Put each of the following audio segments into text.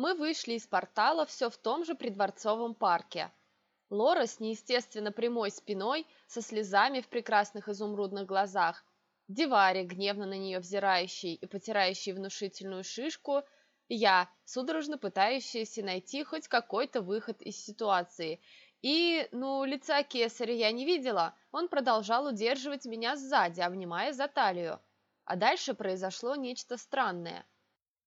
Мы вышли из портала все в том же придворцовом парке. Лора с неестественно прямой спиной, со слезами в прекрасных изумрудных глазах, Дивари, гневно на нее взирающий и потирающий внушительную шишку, я, судорожно пытающаяся найти хоть какой-то выход из ситуации. И, ну, лица кесаря я не видела, он продолжал удерживать меня сзади, обнимая за талию. А дальше произошло нечто странное –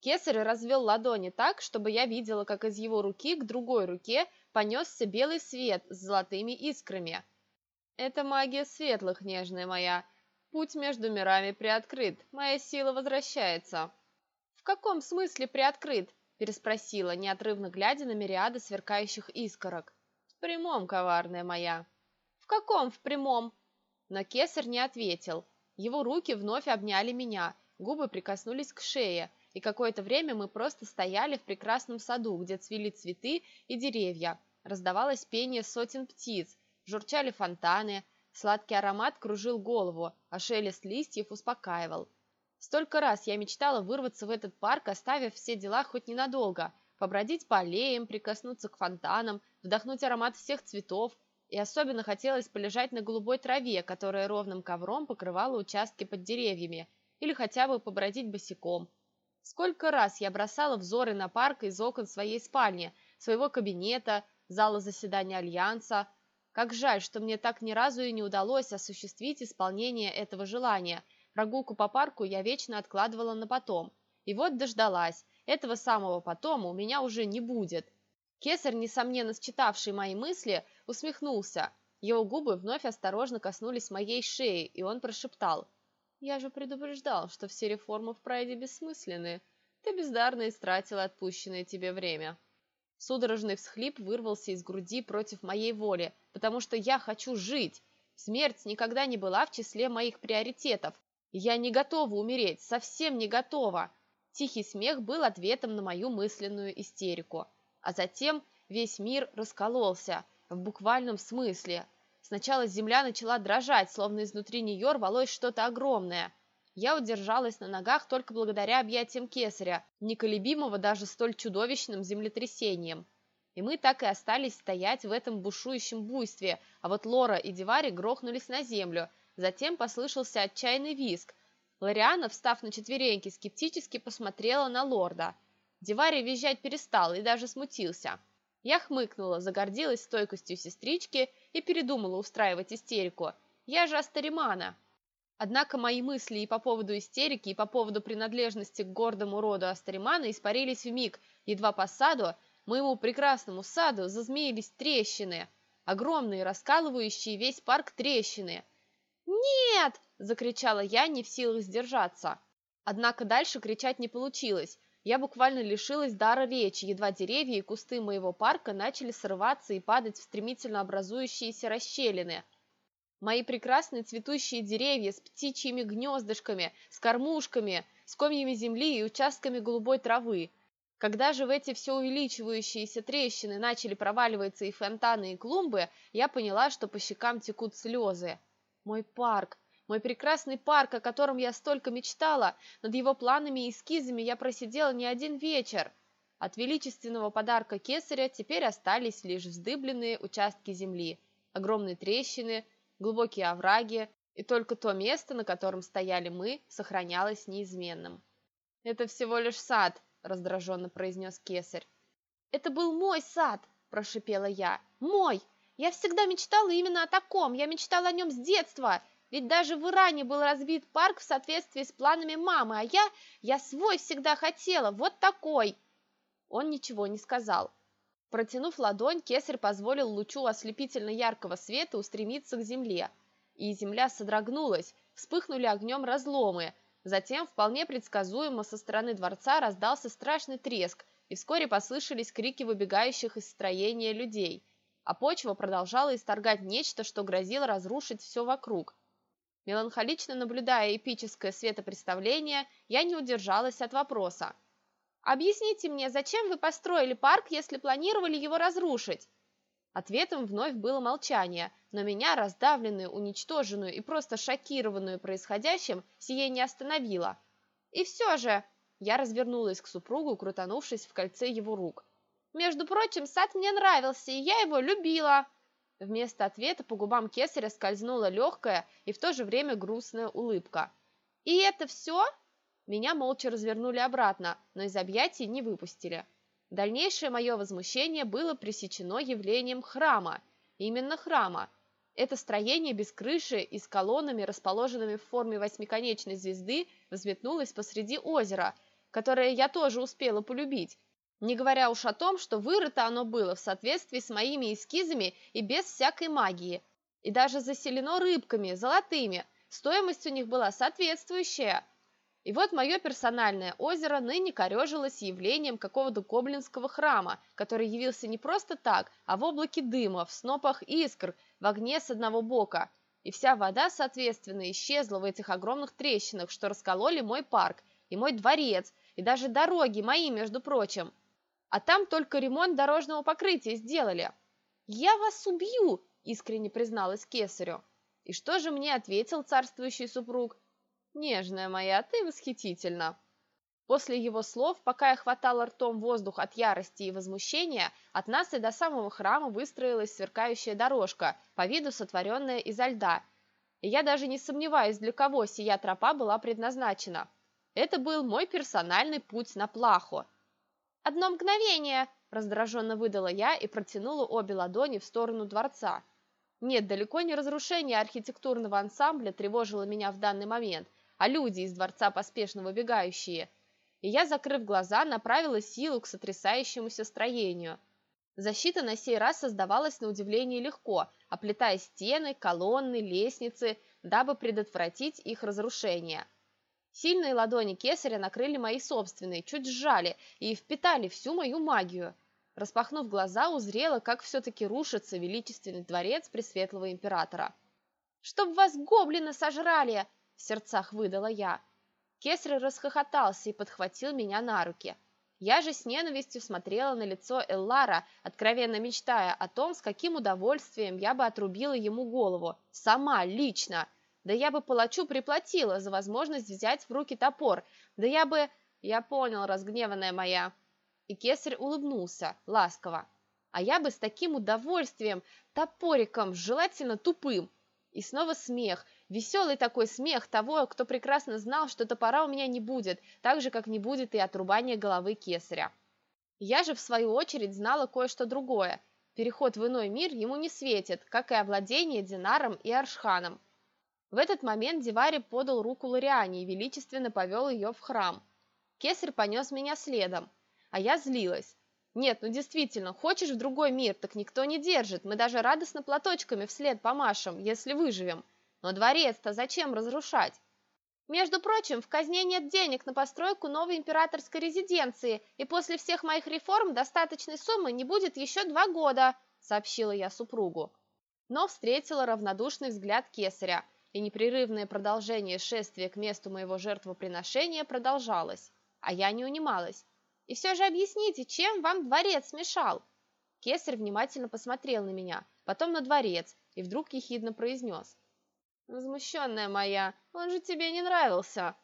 Кесарь развел ладони так, чтобы я видела, как из его руки к другой руке понесся белый свет с золотыми искрами. «Это магия светлых, нежная моя. Путь между мирами приоткрыт, моя сила возвращается». «В каком смысле приоткрыт?» – переспросила, неотрывно глядя на мириады сверкающих искорок. «В прямом, коварная моя». «В каком в прямом?» Но кесарь не ответил. Его руки вновь обняли меня, губы прикоснулись к шее – и какое-то время мы просто стояли в прекрасном саду, где цвели цветы и деревья. Раздавалось пение сотен птиц, журчали фонтаны, сладкий аромат кружил голову, а шелест листьев успокаивал. Столько раз я мечтала вырваться в этот парк, оставив все дела хоть ненадолго, побродить по аллеям, прикоснуться к фонтанам, вдохнуть аромат всех цветов, и особенно хотелось полежать на голубой траве, которая ровным ковром покрывала участки под деревьями, или хотя бы побродить босиком – Сколько раз я бросала взоры на парк из окон своей спальни, своего кабинета, зала заседания Альянса. Как жаль, что мне так ни разу и не удалось осуществить исполнение этого желания. Прогулку по парку я вечно откладывала на потом. И вот дождалась. Этого самого потом у меня уже не будет. Кесарь, несомненно считавший мои мысли, усмехнулся. Его губы вновь осторожно коснулись моей шеи, и он прошептал – я же предупреждал, что все реформы в прайде бессмысленны. Ты бездарно истратила отпущенное тебе время. Судорожный всхлип вырвался из груди против моей воли, потому что я хочу жить. Смерть никогда не была в числе моих приоритетов. Я не готова умереть, совсем не готова. Тихий смех был ответом на мою мысленную истерику. А затем весь мир раскололся, в буквальном смысле – Сначала земля начала дрожать, словно изнутри нее рвалось что-то огромное. Я удержалась на ногах только благодаря объятиям кесаря, неколебимого даже столь чудовищным землетрясением. И мы так и остались стоять в этом бушующем буйстве, а вот Лора и Дивари грохнулись на землю. Затем послышался отчаянный визг. Лориана, встав на четвереньки, скептически посмотрела на лорда. Дивари визжать перестал и даже смутился. Я хмыкнула, загордилась стойкостью сестрички и передумала устраивать истерику. Я же Астаримана. Однако мои мысли и по поводу истерики, и по поводу принадлежности к гордому роду Астаримана испарились в миг, едва по саду, моему прекрасному саду, зазмеились трещины. Огромные, раскалывающие весь парк трещины. «Нет!» – закричала я, не в силах сдержаться. Однако дальше кричать не получилось – я буквально лишилась дара речи, едва деревья и кусты моего парка начали срываться и падать в стремительно образующиеся расщелины. Мои прекрасные цветущие деревья с птичьими гнездышками, с кормушками, с комьями земли и участками голубой травы. Когда же в эти все увеличивающиеся трещины начали проваливаться и фонтаны, и клумбы, я поняла, что по щекам текут слезы. Мой парк, мой прекрасный парк, о котором я столько мечтала, над его планами и эскизами я просидела не один вечер. От величественного подарка кесаря теперь остались лишь вздыбленные участки земли, огромные трещины, глубокие овраги, и только то место, на котором стояли мы, сохранялось неизменным. «Это всего лишь сад», — раздраженно произнес кесарь. «Это был мой сад», — прошипела я. «Мой! Я всегда мечтала именно о таком, я мечтала о нем с детства, ведь даже в Иране был разбит парк в соответствии с планами мамы, а я, я свой всегда хотела, вот такой!» Он ничего не сказал. Протянув ладонь, кесарь позволил лучу ослепительно яркого света устремиться к земле. И земля содрогнулась, вспыхнули огнем разломы. Затем, вполне предсказуемо, со стороны дворца раздался страшный треск, и вскоре послышались крики выбегающих из строения людей. А почва продолжала исторгать нечто, что грозило разрушить все вокруг – Меланхолично наблюдая эпическое светопредставление, я не удержалась от вопроса. «Объясните мне, зачем вы построили парк, если планировали его разрушить?» Ответом вновь было молчание, но меня, раздавленную, уничтоженную и просто шокированную происходящим, сие не остановило. «И все же...» Я развернулась к супругу, крутанувшись в кольце его рук. «Между прочим, сад мне нравился, и я его любила!» Вместо ответа по губам кесаря скользнула легкая и в то же время грустная улыбка. «И это все?» Меня молча развернули обратно, но из объятий не выпустили. Дальнейшее мое возмущение было пресечено явлением храма. Именно храма. Это строение без крыши и с колоннами, расположенными в форме восьмиконечной звезды, взметнулось посреди озера, которое я тоже успела полюбить, не говоря уж о том, что вырыто оно было в соответствии с моими эскизами и без всякой магии. И даже заселено рыбками, золотыми, стоимость у них была соответствующая. И вот мое персональное озеро ныне корежилось явлением какого-то гоблинского храма, который явился не просто так, а в облаке дыма, в снопах искр, в огне с одного бока. И вся вода, соответственно, исчезла в этих огромных трещинах, что раскололи мой парк, и мой дворец, и даже дороги мои, между прочим. А там только ремонт дорожного покрытия сделали. «Я вас убью!» – искренне призналась кесарю. И что же мне ответил царствующий супруг? «Нежная моя, ты восхитительна!» После его слов, пока я хватала ртом воздух от ярости и возмущения, от нас и до самого храма выстроилась сверкающая дорожка, по виду сотворенная изо льда. И я даже не сомневаюсь, для кого сия тропа была предназначена. Это был мой персональный путь на плаху. «Одно мгновение!» – раздраженно выдала я и протянула обе ладони в сторону дворца. Нет, далеко не разрушение архитектурного ансамбля тревожило меня в данный момент – а люди из дворца поспешно выбегающие. И я, закрыв глаза, направила силу к сотрясающемуся строению. Защита на сей раз создавалась на удивление легко, оплетая стены, колонны, лестницы, дабы предотвратить их разрушение. Сильные ладони кесаря накрыли мои собственные, чуть сжали и впитали всю мою магию. Распахнув глаза, узрела, как все-таки рушится величественный дворец Пресветлого Императора. «Чтоб вас гоблины сожрали!» в сердцах выдала я. Кесарь расхохотался и подхватил меня на руки. Я же с ненавистью смотрела на лицо Эллара, откровенно мечтая о том, с каким удовольствием я бы отрубила ему голову. Сама, лично. Да я бы палачу приплатила за возможность взять в руки топор. Да я бы... Я понял, разгневанная моя. И кесарь улыбнулся, ласково. А я бы с таким удовольствием, топориком, желательно тупым. И снова смех, Веселый такой смех того, кто прекрасно знал, что топора у меня не будет, так же, как не будет и отрубания головы кесаря. Я же, в свою очередь, знала кое-что другое. Переход в иной мир ему не светит, как и овладение Динаром и Аршханом. В этот момент Дивари подал руку Лориане и величественно повел ее в храм. Кесарь понес меня следом, а я злилась. Нет, ну действительно, хочешь в другой мир, так никто не держит, мы даже радостно платочками вслед помашем, если выживем. Но дворец-то зачем разрушать? Между прочим, в казне нет денег на постройку новой императорской резиденции, и после всех моих реформ достаточной суммы не будет еще два года, сообщила я супругу. Но встретила равнодушный взгляд кесаря, и непрерывное продолжение шествия к месту моего жертвоприношения продолжалось, а я не унималась. И все же объясните, чем вам дворец мешал? Кесарь внимательно посмотрел на меня, потом на дворец, и вдруг ехидно произнес. Возмущенная моя, он же тебе не нравился.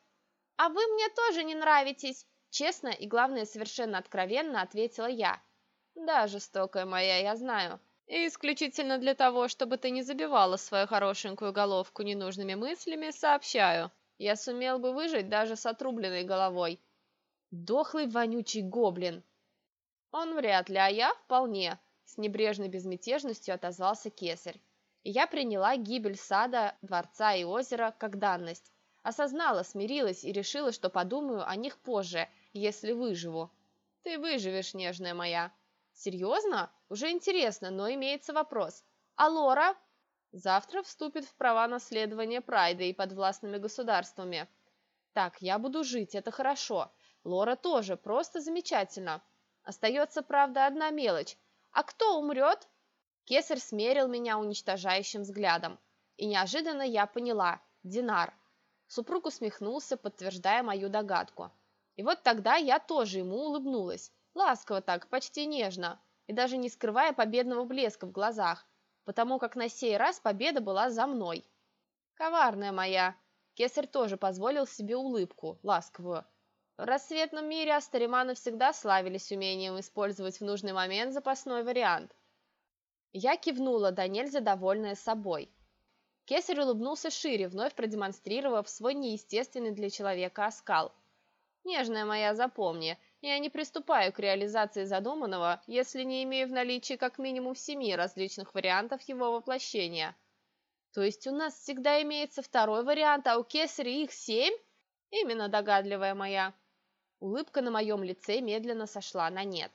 А вы мне тоже не нравитесь, честно и, главное, совершенно откровенно ответила я. Да, жестокая моя, я знаю. И исключительно для того, чтобы ты не забивала свою хорошенькую головку ненужными мыслями, сообщаю. Я сумел бы выжить даже с отрубленной головой. Дохлый вонючий гоблин. Он вряд ли, а я вполне, с небрежной безмятежностью отозвался кесарь я приняла гибель сада, дворца и озера как данность. Осознала, смирилась и решила, что подумаю о них позже, если выживу. Ты выживешь, нежная моя. Серьезно? Уже интересно, но имеется вопрос. А Лора? Завтра вступит в права наследования Прайда и подвластными государствами. Так, я буду жить, это хорошо. Лора тоже, просто замечательно. Остается, правда, одна мелочь. А кто умрет? Кесарь смерил меня уничтожающим взглядом. И неожиданно я поняла – Динар. Супруг усмехнулся, подтверждая мою догадку. И вот тогда я тоже ему улыбнулась. Ласково так, почти нежно. И даже не скрывая победного блеска в глазах. Потому как на сей раз победа была за мной. Коварная моя. Кесарь тоже позволил себе улыбку, ласковую. В рассветном мире Астариманы всегда славились умением использовать в нужный момент запасной вариант. Я кивнула, да нельзя довольная собой. Кесарь улыбнулся шире, вновь продемонстрировав свой неестественный для человека оскал. «Нежная моя, запомни, я не приступаю к реализации задуманного, если не имею в наличии как минимум семи различных вариантов его воплощения». «То есть у нас всегда имеется второй вариант, а у Кесаря их семь?» «Именно догадливая моя». Улыбка на моем лице медленно сошла на нет.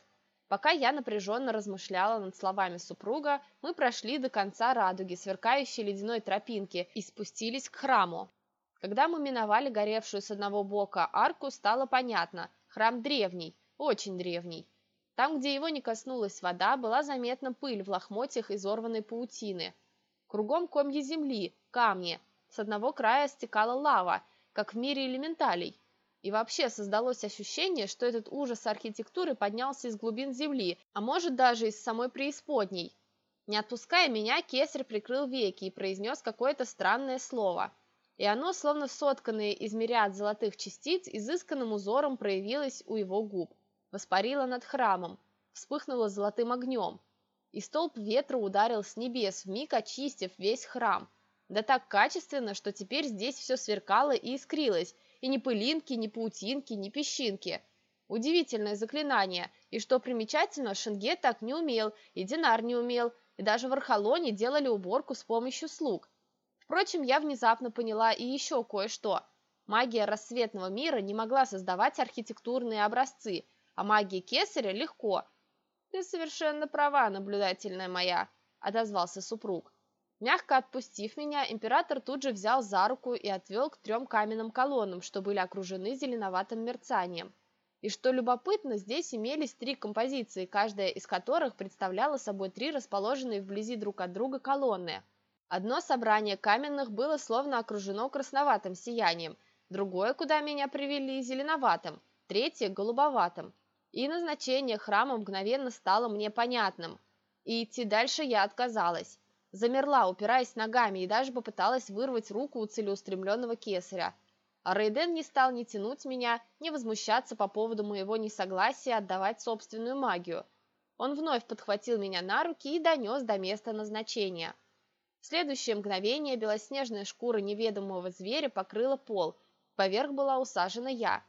Пока я напряженно размышляла над словами супруга, мы прошли до конца радуги, сверкающей ледяной тропинки, и спустились к храму. Когда мы миновали горевшую с одного бока арку, стало понятно – храм древний, очень древний. Там, где его не коснулась вода, была заметна пыль в лохмотьях изорванной паутины. Кругом комья земли, камни. С одного края стекала лава, как в мире элементалей. И вообще создалось ощущение, что этот ужас архитектуры поднялся из глубин земли, а может даже из самой преисподней. Не отпуская меня, кесарь прикрыл веки и произнес какое-то странное слово. И оно, словно сотканное из мириад золотых частиц, изысканным узором проявилось у его губ. Воспарило над храмом, вспыхнуло золотым огнем. И столб ветра ударил с небес, вмиг очистив весь храм. Да так качественно, что теперь здесь все сверкало и искрилось, и ни пылинки, ни паутинки, ни песчинки. Удивительное заклинание, и что примечательно, Шенге так не умел, и Динар не умел, и даже в Архалоне делали уборку с помощью слуг. Впрочем, я внезапно поняла и еще кое-что. Магия рассветного мира не могла создавать архитектурные образцы, а магия Кесаря легко. «Ты совершенно права, наблюдательная моя», – отозвался супруг. Мягко отпустив меня, император тут же взял за руку и отвел к трем каменным колоннам, что были окружены зеленоватым мерцанием. И что любопытно, здесь имелись три композиции, каждая из которых представляла собой три расположенные вблизи друг от друга колонны. Одно собрание каменных было словно окружено красноватым сиянием, другое, куда меня привели, зеленоватым, третье – голубоватым. И назначение храма мгновенно стало мне понятным. И идти дальше я отказалась. Замерла, упираясь ногами, и даже попыталась вырвать руку у целеустремленного кесаря. А Рейден не стал ни тянуть меня, ни возмущаться по поводу моего несогласия отдавать собственную магию. Он вновь подхватил меня на руки и донес до места назначения. В следующее мгновение белоснежная шкура неведомого зверя покрыла пол, поверх была усажена я.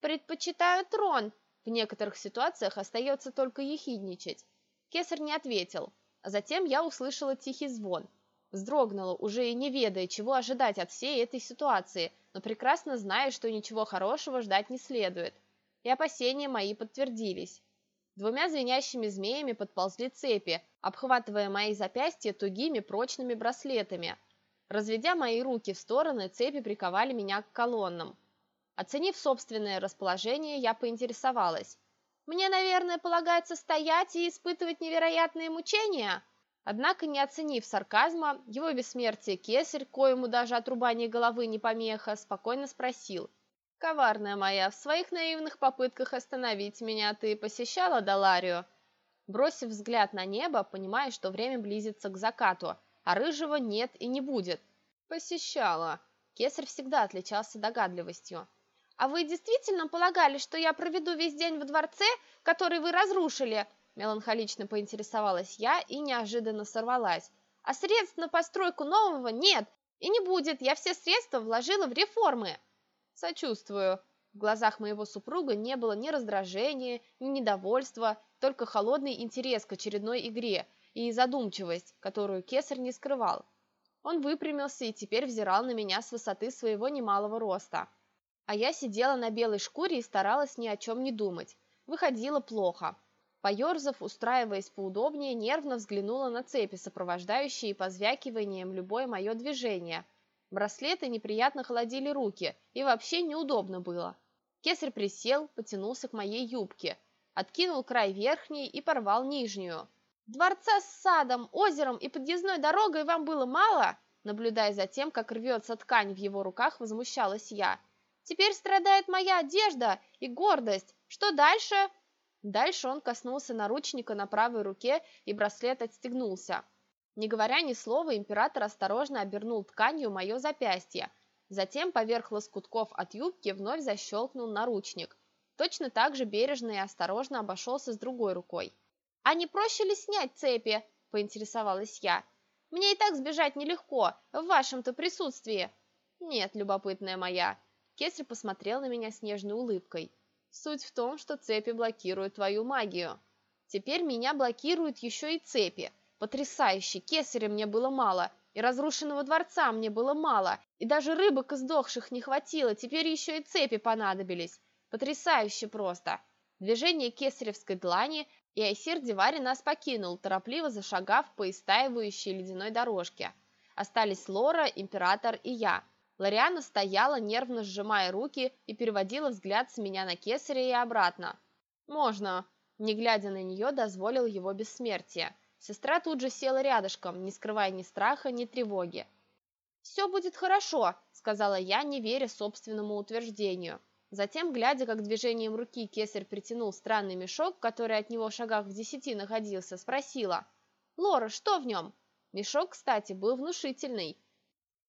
«Предпочитаю трон!» В некоторых ситуациях остается только ехидничать. Кесарь не ответил, а затем я услышала тихий звон. Вздрогнула, уже и не ведая, чего ожидать от всей этой ситуации, но прекрасно зная, что ничего хорошего ждать не следует. И опасения мои подтвердились. Двумя звенящими змеями подползли цепи, обхватывая мои запястья тугими прочными браслетами. Разведя мои руки в стороны, цепи приковали меня к колоннам. Оценив собственное расположение, я поинтересовалась. Мне, наверное, полагается стоять и испытывать невероятные мучения?» Однако, не оценив сарказма, его бессмертие кесарь, коему даже отрубание головы не помеха, спокойно спросил. «Коварная моя, в своих наивных попытках остановить меня ты посещала Даларию?» Бросив взгляд на небо, понимая, что время близится к закату, а рыжего нет и не будет. «Посещала». Кесарь всегда отличался догадливостью. «А вы действительно полагали, что я проведу весь день в дворце, который вы разрушили?» Меланхолично поинтересовалась я и неожиданно сорвалась. «А средств на постройку нового нет и не будет. Я все средства вложила в реформы». «Сочувствую». В глазах моего супруга не было ни раздражения, ни недовольства, только холодный интерес к очередной игре и задумчивость, которую кесарь не скрывал. Он выпрямился и теперь взирал на меня с высоты своего немалого роста. А я сидела на белой шкуре и старалась ни о чем не думать. Выходило плохо. Поерзав, устраиваясь поудобнее, нервно взглянула на цепи, сопровождающие позвякиванием любое мое движение. Браслеты неприятно холодили руки, и вообще неудобно было. Кесарь присел, потянулся к моей юбке, откинул край верхней и порвал нижнюю. «Дворца с садом, озером и подъездной дорогой вам было мало?» Наблюдая за тем, как рвется ткань в его руках, возмущалась я – Теперь страдает моя одежда и гордость. Что дальше?» Дальше он коснулся наручника на правой руке, и браслет отстегнулся. Не говоря ни слова, император осторожно обернул тканью мое запястье. Затем поверх лоскутков от юбки вновь защелкнул наручник. Точно так же бережно и осторожно обошелся с другой рукой. «А не проще ли снять цепи?» – поинтересовалась я. «Мне и так сбежать нелегко, в вашем-то присутствии». «Нет, любопытная моя». Кесарь посмотрел на меня с нежной улыбкой. «Суть в том, что цепи блокируют твою магию. Теперь меня блокируют еще и цепи. Потрясающе, кесаря мне было мало, и разрушенного дворца мне было мало, и даже рыбок издохших не хватило, теперь еще и цепи понадобились. Потрясающе просто. Движение кесаревской длани, и Айсир Дивари нас покинул, торопливо зашагав по истаивающей ледяной дорожке. Остались Лора, Император и я. Лориана стояла, нервно сжимая руки, и переводила взгляд с меня на кесаря и обратно. «Можно», – не глядя на нее, дозволил его бессмертие. Сестра тут же села рядышком, не скрывая ни страха, ни тревоги. «Все будет хорошо», — сказала я, не веря собственному утверждению. Затем, глядя, как движением руки кесарь притянул странный мешок, который от него в шагах в десяти находился, спросила. «Лора, что в нем?» Мешок, кстати, был внушительный.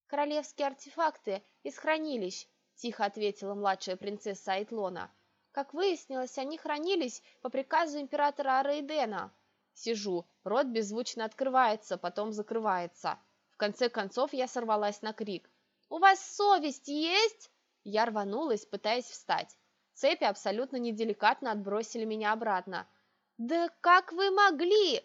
«Королевские артефакты из хранилищ», — тихо ответила младшая принцесса Айтлона. «Как выяснилось, они хранились по приказу императора Арейдена». Сижу, рот беззвучно открывается, потом закрывается. В конце концов я сорвалась на крик. «У вас совесть есть?» Я рванулась, пытаясь встать. Цепи абсолютно неделикатно отбросили меня обратно. «Да как вы могли?»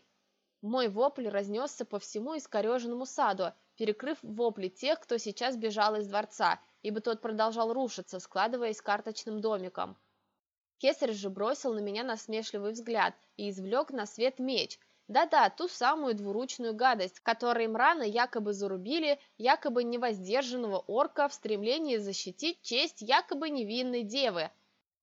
Мой вопль разнесся по всему искореженному саду, перекрыв вопли тех, кто сейчас бежал из дворца, ибо тот продолжал рушиться, складываясь карточным домиком. Кесарь же бросил на меня насмешливый взгляд и извлек на свет меч. Да-да, ту самую двуручную гадость, которой им рано якобы зарубили якобы невоздержанного орка в стремлении защитить честь якобы невинной девы.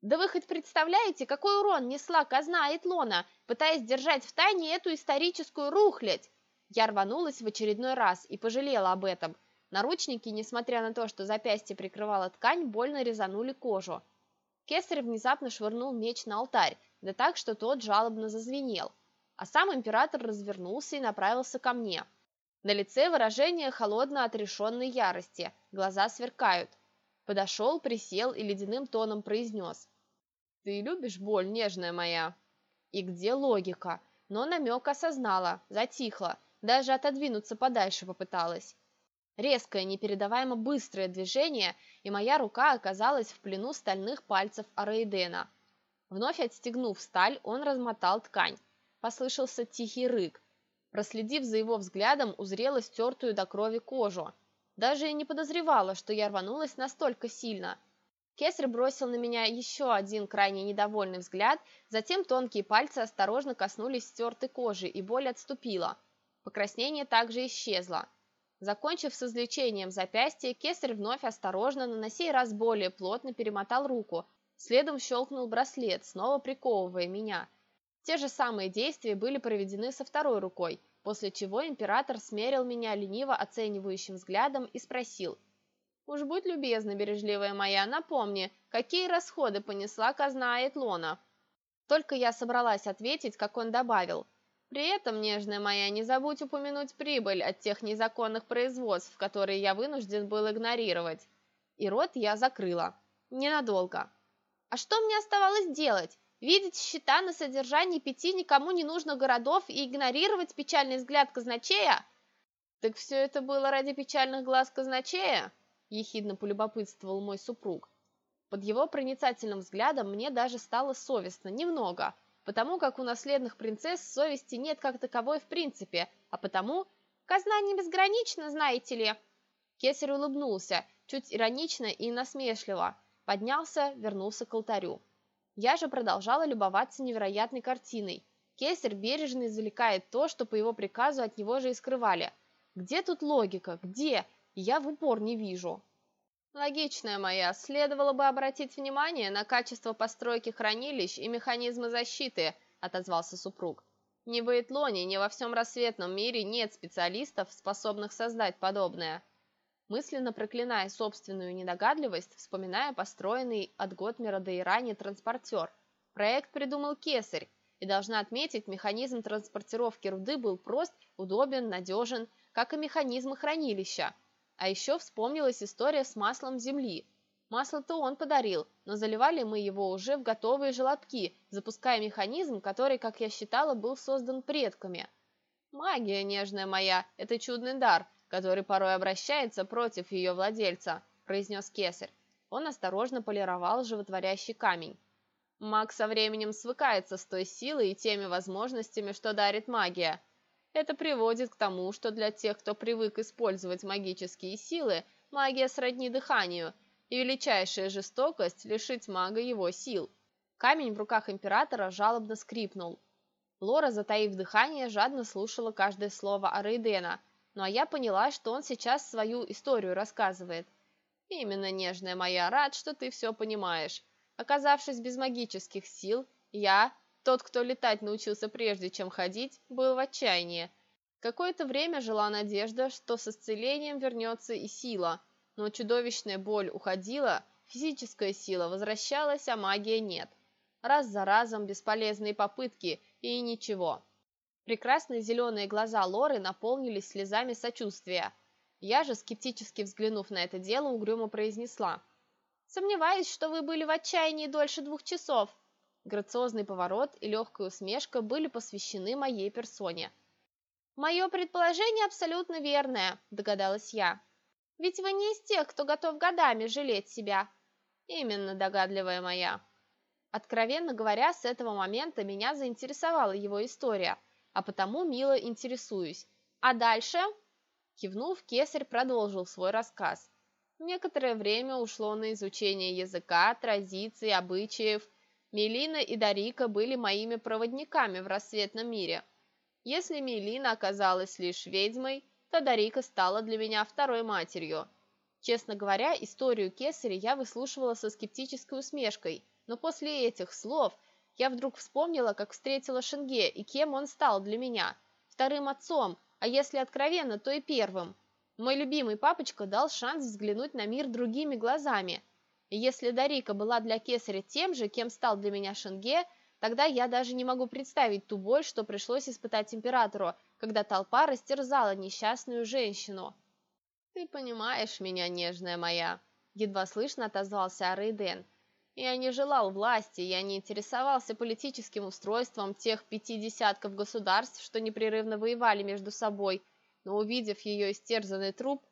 Да вы хоть представляете, какой урон несла казна Айтлона, пытаясь держать в тайне эту историческую рухлядь? Я рванулась в очередной раз и пожалела об этом. Наручники, несмотря на то, что запястье прикрывала ткань, больно резанули кожу. Кесарь внезапно швырнул меч на алтарь, да так, что тот жалобно зазвенел. А сам император развернулся и направился ко мне. На лице выражение холодно отрешенной ярости, глаза сверкают. Подошел, присел и ледяным тоном произнес. «Ты любишь боль, нежная моя?» И где логика? Но намек осознала, затихла, даже отодвинуться подальше попыталась. Резкое, непередаваемо быстрое движение, и моя рука оказалась в плену стальных пальцев Араидена. Вновь отстегнув сталь, он размотал ткань. Послышался тихий рык. Проследив за его взглядом, узрела стертую до крови кожу. Даже и не подозревала, что я рванулась настолько сильно. Кесарь бросил на меня еще один крайне недовольный взгляд, затем тонкие пальцы осторожно коснулись стертой кожи, и боль отступила. Покраснение также исчезло. Закончив с излечением запястья, кесарь вновь осторожно, но на сей раз более плотно перемотал руку, следом щелкнул браслет, снова приковывая меня. Те же самые действия были проведены со второй рукой, после чего император смерил меня лениво оценивающим взглядом и спросил. «Уж будь любезна, бережливая моя, напомни, какие расходы понесла казна Айтлона?» Только я собралась ответить, как он добавил – при этом, нежная моя, не забудь упомянуть прибыль от тех незаконных производств, которые я вынужден был игнорировать. И рот я закрыла. Ненадолго. А что мне оставалось делать? Видеть счета на содержании пяти никому не нужных городов и игнорировать печальный взгляд казначея? Так все это было ради печальных глаз казначея? Ехидно полюбопытствовал мой супруг. Под его проницательным взглядом мне даже стало совестно, немного – потому как у наследных принцесс совести нет как таковой в принципе, а потому казна не безгранична, знаете ли. Кесарь улыбнулся, чуть иронично и насмешливо, поднялся, вернулся к алтарю. Я же продолжала любоваться невероятной картиной. Кесарь бережно извлекает то, что по его приказу от него же и скрывали. Где тут логика? Где? Я в упор не вижу. Логичная моя, следовало бы обратить внимание на качество постройки хранилищ и механизмы защиты, отозвался супруг. Ни в Эйтлоне, ни во всем рассветном мире нет специалистов, способных создать подобное. Мысленно проклиная собственную недогадливость, вспоминая построенный от Готмера до Ирани транспортер. Проект придумал Кесарь, и должна отметить, механизм транспортировки руды был прост, удобен, надежен, как и механизмы хранилища – А еще вспомнилась история с маслом земли. Масло-то он подарил, но заливали мы его уже в готовые желобки, запуская механизм, который, как я считала, был создан предками. Магия, нежная моя, это чудный дар, который порой обращается против ее владельца, произнес кесарь. Он осторожно полировал животворящий камень. Маг со временем свыкается с той силой и теми возможностями, что дарит магия. Это приводит к тому, что для тех, кто привык использовать магические силы, магия сродни дыханию – и величайшая жестокость лишить мага его сил. Камень в руках императора жалобно скрипнул. Лора, затаив дыхание, жадно слушала каждое слово Арейдена, ну а я поняла, что он сейчас свою историю рассказывает. «Именно, нежная моя, рад, что ты все понимаешь. Оказавшись без магических сил, я, тот, кто летать научился прежде, чем ходить, был в отчаянии. Какое-то время жила надежда, что с исцелением вернется и сила – но чудовищная боль уходила, физическая сила возвращалась, а магия нет. Раз за разом бесполезные попытки и ничего. Прекрасные зеленые глаза Лоры наполнились слезами сочувствия. Я же, скептически взглянув на это дело, угрюмо произнесла. «Сомневаюсь, что вы были в отчаянии дольше двух часов». Грациозный поворот и легкая усмешка были посвящены моей персоне. «Мое предположение абсолютно верное», – догадалась я. Ведь вы не из тех, кто готов годами жалеть себя. Именно, догадливая моя. Откровенно говоря, с этого момента меня заинтересовала его история, а потому мило интересуюсь. А дальше? Кивнув, кесарь продолжил свой рассказ. Некоторое время ушло на изучение языка, традиций, обычаев. Мелина и Дарика были моими проводниками в рассветном мире. Если Мелина оказалась лишь ведьмой, то Дарика стала для меня второй матерью. Честно говоря, историю Кесаря я выслушивала со скептической усмешкой, но после этих слов я вдруг вспомнила, как встретила Шенге и кем он стал для меня. Вторым отцом, а если откровенно, то и первым. Мой любимый папочка дал шанс взглянуть на мир другими глазами. И если Дарика была для Кесаря тем же, кем стал для меня Шенге, тогда я даже не могу представить ту боль, что пришлось испытать императору, когда толпа растерзала несчастную женщину. «Ты понимаешь меня, нежная моя», — едва слышно отозвался Арейден. «Я не желал власти, я не интересовался политическим устройством тех пяти десятков государств, что непрерывно воевали между собой, но увидев ее истерзанный труп,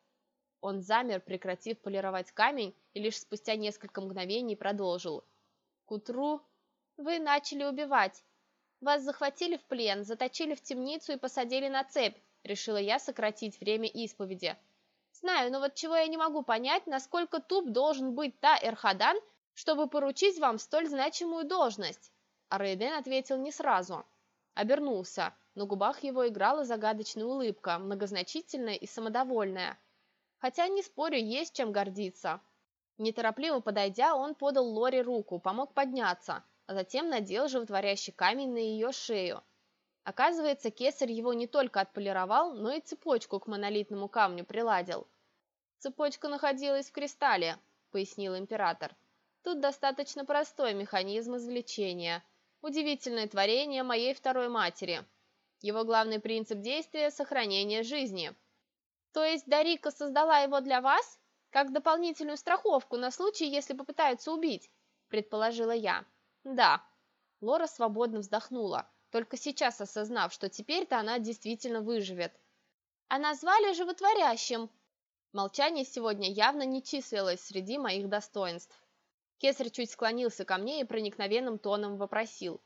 он замер, прекратив полировать камень, и лишь спустя несколько мгновений продолжил. К утру вы начали убивать, вас захватили в плен, заточили в темницу и посадили на цепь. Решила я сократить время исповеди. Знаю, но вот чего я не могу понять, насколько туп должен быть та Эрхадан, чтобы поручить вам столь значимую должность. А Рейден ответил не сразу. Обернулся. На губах его играла загадочная улыбка, многозначительная и самодовольная. Хотя, не спорю, есть чем гордиться. Неторопливо подойдя, он подал Лори руку, помог подняться – а затем надел животворящий камень на ее шею. Оказывается, кесарь его не только отполировал, но и цепочку к монолитному камню приладил. «Цепочка находилась в кристалле», — пояснил император. «Тут достаточно простой механизм извлечения. Удивительное творение моей второй матери. Его главный принцип действия — сохранение жизни». «То есть Дарика создала его для вас? Как дополнительную страховку на случай, если попытаются убить?» — предположила я. Да. Лора свободно вздохнула, только сейчас осознав, что теперь-то она действительно выживет. А назвали животворящим. Молчание сегодня явно не числилось среди моих достоинств. Кесарь чуть склонился ко мне и проникновенным тоном вопросил.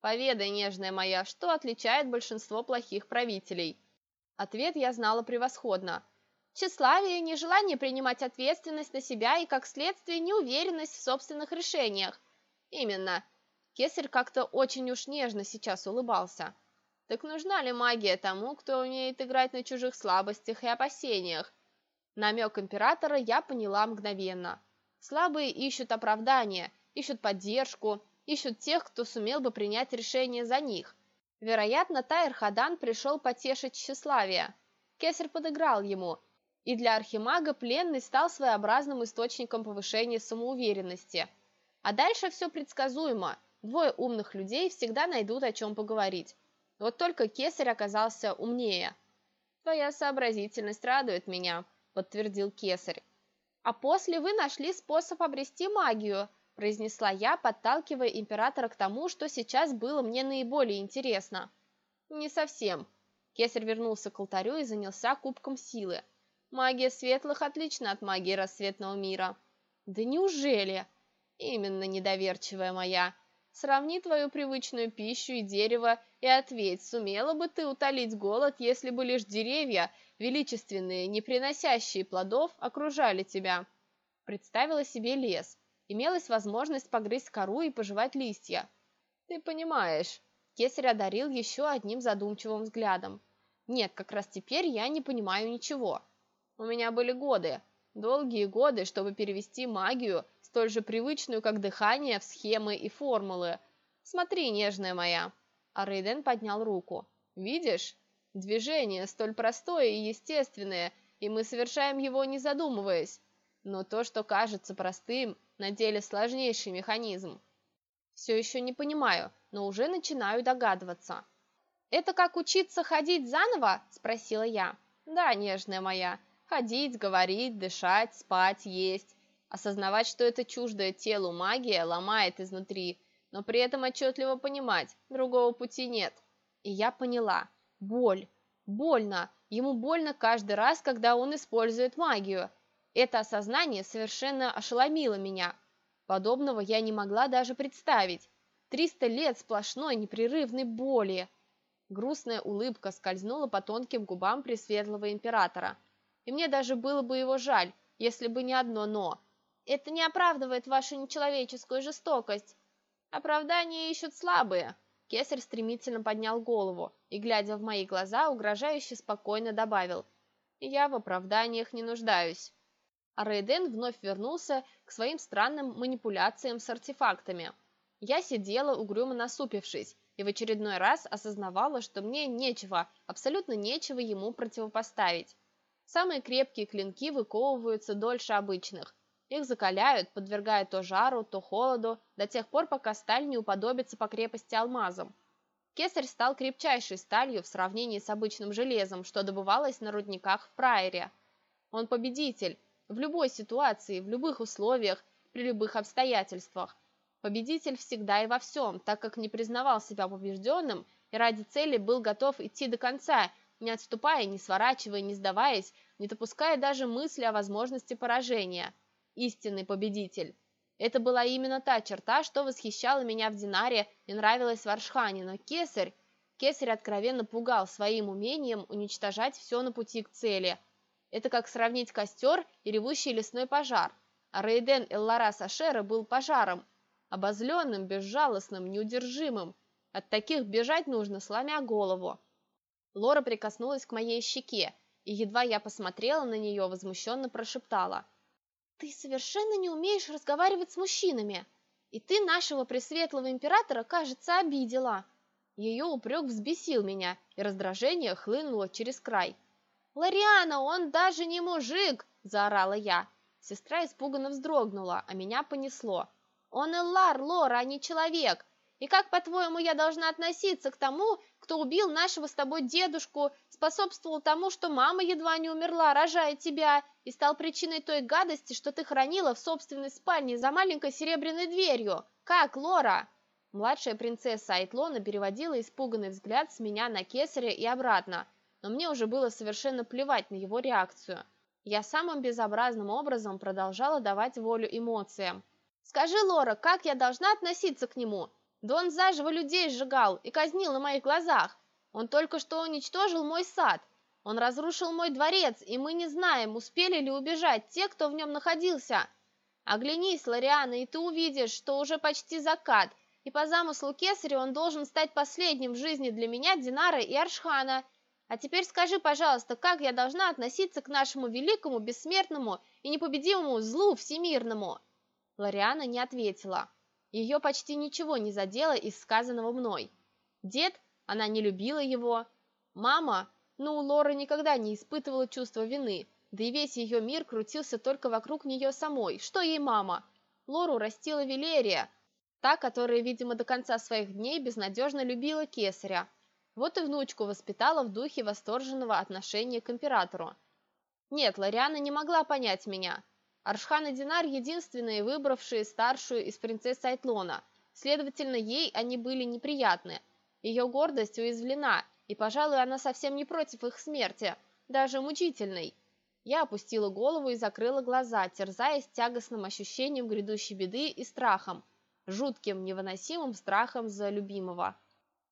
«Поведай, нежная моя, что отличает большинство плохих правителей?» Ответ я знала превосходно. Тщеславие, нежелание принимать ответственность на себя и, как следствие, неуверенность в собственных решениях, Именно. Кесарь как-то очень уж нежно сейчас улыбался. Так нужна ли магия тому, кто умеет играть на чужих слабостях и опасениях? Намек императора я поняла мгновенно. Слабые ищут оправдания, ищут поддержку, ищут тех, кто сумел бы принять решение за них. Вероятно, Тайр Хадан пришел потешить тщеславие. Кесарь подыграл ему, и для архимага пленный стал своеобразным источником повышения самоуверенности – а дальше все предсказуемо. Двое умных людей всегда найдут о чем поговорить. Вот только кесарь оказался умнее. Твоя сообразительность радует меня. подтвердил кесарь. А после вы нашли способ обрести магию, произнесла я, подталкивая императора к тому, что сейчас было мне наиболее интересно. Не совсем. Кесарь вернулся к алтарю и занялся кубком силы. Магия светлых отлична от магии рассветного мира. Да неужели? Именно недоверчивая моя. Сравни твою привычную пищу и дерево и ответь, сумела бы ты утолить голод, если бы лишь деревья, величественные, не приносящие плодов, окружали тебя. Представила себе лес. Имелась возможность погрызть кору и пожевать листья. Ты понимаешь. Кесарь одарил еще одним задумчивым взглядом. Нет, как раз теперь я не понимаю ничего. У меня были годы, долгие годы, чтобы перевести магию, столь же привычную, как дыхание, в схемы и формулы. Смотри, нежная моя. А Рейден поднял руку. Видишь? Движение столь простое и естественное, и мы совершаем его не задумываясь. Но то, что кажется простым, на деле сложнейший механизм. Все еще не понимаю, но уже начинаю догадываться. «Это как учиться ходить заново?» – спросила я. «Да, нежная моя, Ходить, говорить, дышать, спать, есть. Осознавать, что это чуждое телу магия, ломает изнутри, но при этом отчетливо понимать, другого пути нет. И я поняла. Боль. Больно. Ему больно каждый раз, когда он использует магию. Это осознание совершенно ошеломило меня. Подобного я не могла даже представить. Триста лет сплошной непрерывной боли. Грустная улыбка скользнула по тонким губам Пресветлого Императора – и мне даже было бы его жаль, если бы не одно «но». Это не оправдывает вашу нечеловеческую жестокость. Оправдания ищут слабые. Кесарь стремительно поднял голову и, глядя в мои глаза, угрожающе спокойно добавил. Я в оправданиях не нуждаюсь. А Рейден вновь вернулся к своим странным манипуляциям с артефактами. Я сидела, угрюмо насупившись, и в очередной раз осознавала, что мне нечего, абсолютно нечего ему противопоставить. Самые крепкие клинки выковываются дольше обычных. Их закаляют, подвергая то жару, то холоду, до тех пор, пока сталь не уподобится по крепости алмазам. Кесарь стал крепчайшей сталью в сравнении с обычным железом, что добывалось на рудниках в Прайере. Он победитель в любой ситуации, в любых условиях, при любых обстоятельствах. Победитель всегда и во всем, так как не признавал себя побежденным и ради цели был готов идти до конца – не отступая, не сворачивая, не сдаваясь, не допуская даже мысли о возможности поражения. Истинный победитель. Это была именно та черта, что восхищала меня в Динаре и нравилась в Аршхане, но Кесарь... Кесарь откровенно пугал своим умением уничтожать все на пути к цели. Это как сравнить костер и ревущий лесной пожар. А Рейден Элларас Ашера был пожаром, обозленным, безжалостным, неудержимым. От таких бежать нужно, сломя голову. Лора прикоснулась к моей щеке, и едва я посмотрела на нее, возмущенно прошептала. «Ты совершенно не умеешь разговаривать с мужчинами, и ты нашего пресветлого императора, кажется, обидела». Ее упрек взбесил меня, и раздражение хлынуло через край. «Лориана, он даже не мужик!» – заорала я. Сестра испуганно вздрогнула, а меня понесло. «Он Эллар, Лора, а не человек! И как, по-твоему, я должна относиться к тому, кто убил нашего с тобой дедушку, способствовал тому, что мама едва не умерла, рожая тебя, и стал причиной той гадости, что ты хранила в собственной спальне за маленькой серебряной дверью? Как, Лора?» Младшая принцесса Айтлона переводила испуганный взгляд с меня на кесаря и обратно, но мне уже было совершенно плевать на его реакцию. Я самым безобразным образом продолжала давать волю эмоциям. «Скажи, Лора, как я должна относиться к нему? Да он заживо людей сжигал и казнил на моих глазах. Он только что уничтожил мой сад. Он разрушил мой дворец, и мы не знаем, успели ли убежать те, кто в нем находился. Оглянись, Лориана, и ты увидишь, что уже почти закат, и по замыслу Кесаря он должен стать последним в жизни для меня, Динара и Аршхана. А теперь скажи, пожалуйста, как я должна относиться к нашему великому, бессмертному и непобедимому злу всемирному?» Лориана не ответила. Ее почти ничего не задело из сказанного мной. Дед, она не любила его. Мама, ну, Лора никогда не испытывала чувства вины, да и весь ее мир крутился только вокруг нее самой. Что ей мама? Лору растила Велерия, та, которая, видимо, до конца своих дней безнадежно любила кесаря. Вот и внучку воспитала в духе восторженного отношения к императору. Нет, Лариана не могла понять меня. Аршхан и Динар – единственные, выбравшие старшую из принцесс Айтлона. Следовательно, ей они были неприятны. Ее гордость уязвлена, и, пожалуй, она совсем не против их смерти, даже мучительной. Я опустила голову и закрыла глаза, терзаясь тягостным ощущением грядущей беды и страхом, жутким, невыносимым страхом за любимого.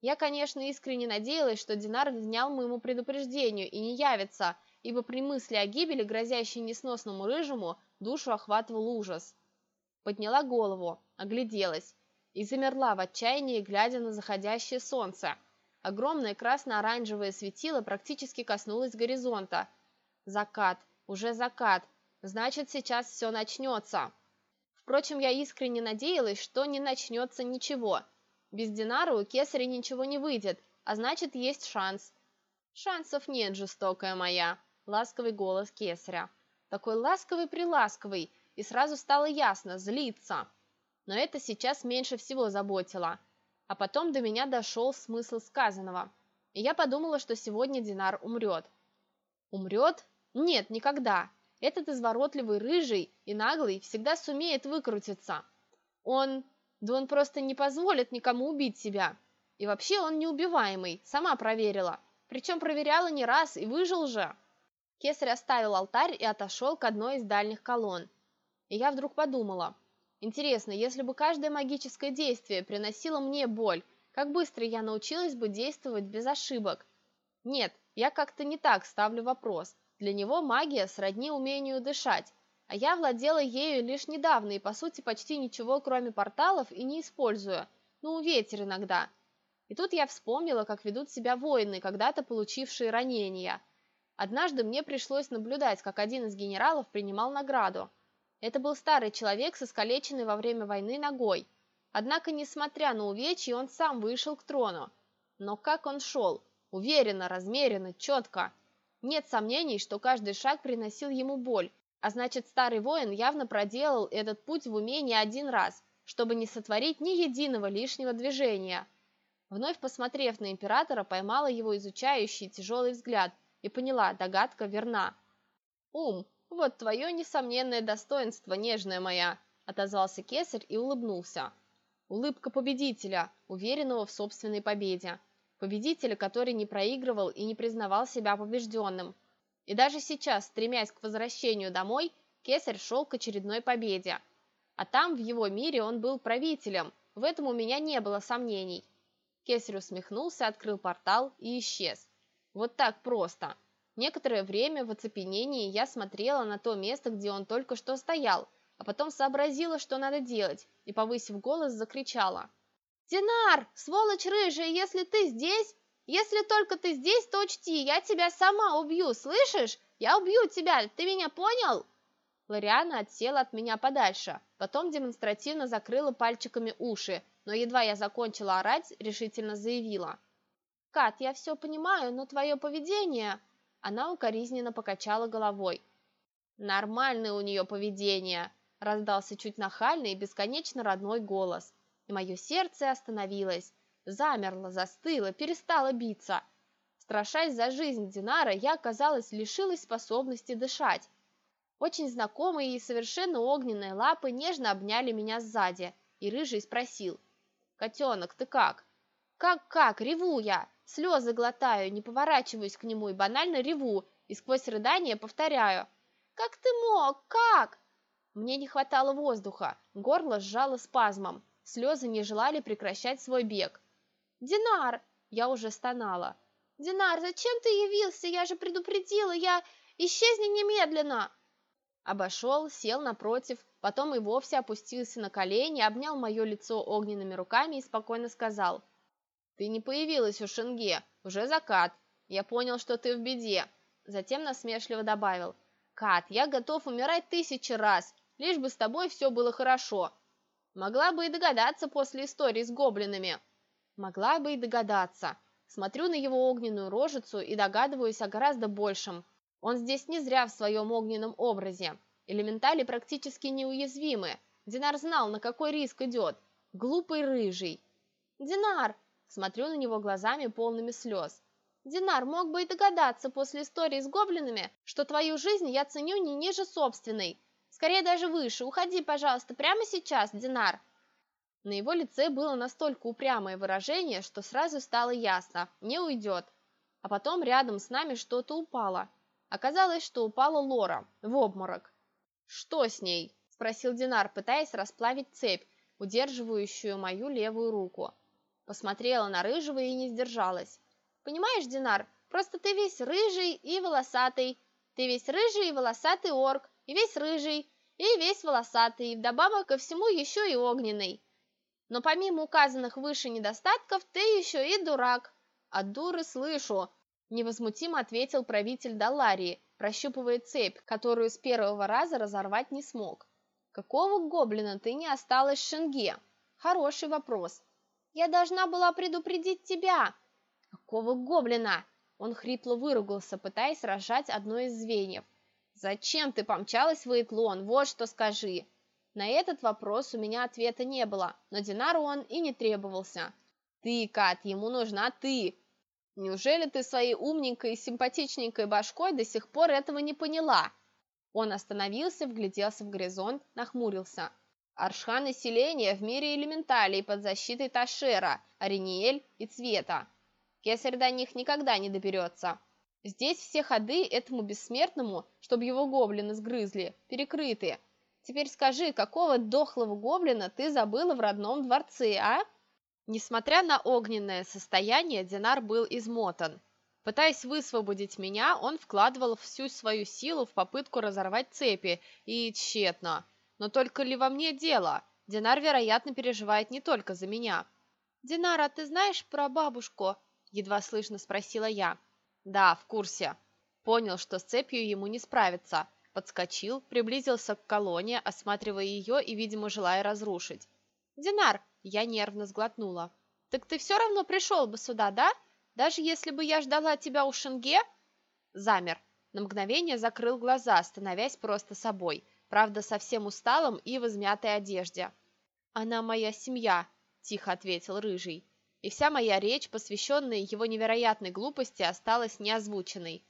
Я, конечно, искренне надеялась, что Динар внял моему предупреждению и не явится, ибо при мысли о гибели, грозящей несносному рыжему, душу охватывал ужас. Подняла голову, огляделась и замерла в отчаянии, глядя на заходящее солнце. Огромное красно-оранжевое светило практически коснулось горизонта – Закат, уже закат, значит, сейчас все начнется. Впрочем, я искренне надеялась, что не начнется ничего. Без Динара у Кесаря ничего не выйдет, а значит, есть шанс. Шансов нет, жестокая моя, ласковый голос Кесаря. Такой ласковый-приласковый, и сразу стало ясно, злиться. Но это сейчас меньше всего заботило. А потом до меня дошел смысл сказанного. И я подумала, что сегодня Динар умрет. Умрет? Нет, никогда. Этот изворотливый рыжий и наглый всегда сумеет выкрутиться. Он... Да он просто не позволит никому убить себя. И вообще он неубиваемый, сама проверила. Причем проверяла не раз и выжил же. Кесарь оставил алтарь и отошел к одной из дальних колонн. И я вдруг подумала. Интересно, если бы каждое магическое действие приносило мне боль, как быстро я научилась бы действовать без ошибок? Нет, я как-то не так ставлю вопрос. Для него магия сродни умению дышать, а я владела ею лишь недавно и, по сути, почти ничего, кроме порталов, и не использую. Ну, ветер иногда. И тут я вспомнила, как ведут себя воины, когда-то получившие ранения. Однажды мне пришлось наблюдать, как один из генералов принимал награду. Это был старый человек с искалеченной во время войны ногой. Однако, несмотря на увечья, он сам вышел к трону. Но как он шел? Уверенно, размеренно, четко. Нет сомнений, что каждый шаг приносил ему боль, а значит старый воин явно проделал этот путь в уме не один раз, чтобы не сотворить ни единого лишнего движения. Вновь посмотрев на императора, поймала его изучающий тяжелый взгляд и поняла, догадка верна. «Ум, вот твое несомненное достоинство, нежная моя», — отозвался кесарь и улыбнулся. Улыбка победителя, уверенного в собственной победе победителя, который не проигрывал и не признавал себя побежденным. И даже сейчас, стремясь к возвращению домой, Кесарь шел к очередной победе. А там, в его мире, он был правителем, в этом у меня не было сомнений. Кесарь усмехнулся, открыл портал и исчез. Вот так просто. Некоторое время в оцепенении я смотрела на то место, где он только что стоял, а потом сообразила, что надо делать, и, повысив голос, закричала – «Динар, сволочь рыжая, если ты здесь, если только ты здесь, то учти, я тебя сама убью, слышишь? Я убью тебя, ты меня понял?» Лориана отсела от меня подальше, потом демонстративно закрыла пальчиками уши, но едва я закончила орать, решительно заявила. «Кат, я все понимаю, но твое поведение...» Она укоризненно покачала головой. «Нормальное у нее поведение», — раздался чуть нахальный и бесконечно родной голос и мое сердце остановилось, замерло, застыло, перестало биться. Страшась за жизнь Динара, я, казалось, лишилась способности дышать. Очень знакомые и совершенно огненные лапы нежно обняли меня сзади, и Рыжий спросил. «Котенок, ты как?» «Как-как? Реву я! Слезы глотаю, не поворачиваюсь к нему и банально реву, и сквозь рыдание повторяю. «Как ты мог? Как?» Мне не хватало воздуха, горло сжало спазмом. Слезы не желали прекращать свой бег. «Динар!» Я уже стонала. «Динар, зачем ты явился? Я же предупредила, я... Исчезни немедленно!» Обошел, сел напротив, потом и вовсе опустился на колени, обнял мое лицо огненными руками и спокойно сказал. «Ты не появилась у Шенге, уже закат. Я понял, что ты в беде». Затем насмешливо добавил. «Кат, я готов умирать тысячи раз, лишь бы с тобой все было хорошо. Могла бы и догадаться после истории с гоблинами. Могла бы и догадаться. Смотрю на его огненную рожицу и догадываюсь о гораздо большем. Он здесь не зря в своем огненном образе. Элементали практически неуязвимы. Динар знал, на какой риск идет. Глупый рыжий. «Динар!» Смотрю на него глазами полными слез. Динар мог бы и догадаться после истории с гоблинами, что твою жизнь я ценю не ниже собственной. Скорее даже выше. Уходи, пожалуйста, прямо сейчас, Динар. На его лице было настолько упрямое выражение, что сразу стало ясно – не уйдет. А потом рядом с нами что-то упало. Оказалось, что упала Лора, в обморок. «Что с ней?» – спросил Динар, пытаясь расплавить цепь, удерживающую мою левую руку. Посмотрела на Рыжего и не сдержалась. «Понимаешь, Динар, просто ты весь рыжий и волосатый. Ты весь рыжий и волосатый орк, и весь рыжий, и весь волосатый, и вдобавок ко всему еще и огненный. Но помимо указанных выше недостатков, ты еще и дурак. От дуры слышу, невозмутимо ответил правитель Даларии, прощупывая цепь, которую с первого раза разорвать не смог. Какого гоблина ты не осталась в Шенге? Хороший вопрос. Я должна была предупредить тебя. Какого гоблина? Он хрипло выругался, пытаясь разжать одно из звеньев. Зачем ты помчалась в Эйтлон? Вот что скажи. На этот вопрос у меня ответа не было, но Динару он и не требовался. «Ты, Кат, ему нужна ты!» «Неужели ты своей умненькой и симпатичненькой башкой до сих пор этого не поняла?» Он остановился, вгляделся в горизонт, нахмурился. «Аршха населения в мире элементалей под защитой Ташера, Ариниэль и Цвета. Кесарь до них никогда не доберется. Здесь все ходы этому бессмертному, чтобы его гоблины сгрызли, перекрыты, Теперь скажи, какого дохлого гоблина ты забыла в родном дворце, а?» Несмотря на огненное состояние, Динар был измотан. Пытаясь высвободить меня, он вкладывал всю свою силу в попытку разорвать цепи, и тщетно. Но только ли во мне дело? Динар, вероятно, переживает не только за меня. «Динар, а ты знаешь про бабушку?» – едва слышно спросила я. «Да, в курсе». Понял, что с цепью ему не справиться – подскочил, приблизился к колонне, осматривая ее и, видимо, желая разрушить. «Динар!» – я нервно сглотнула. «Так ты все равно пришел бы сюда, да? Даже если бы я ждала тебя у Шенге?» Замер. На мгновение закрыл глаза, становясь просто собой, правда, совсем усталым и в измятой одежде. «Она моя семья», – тихо ответил Рыжий. И вся моя речь, посвященная его невероятной глупости, осталась неозвученной.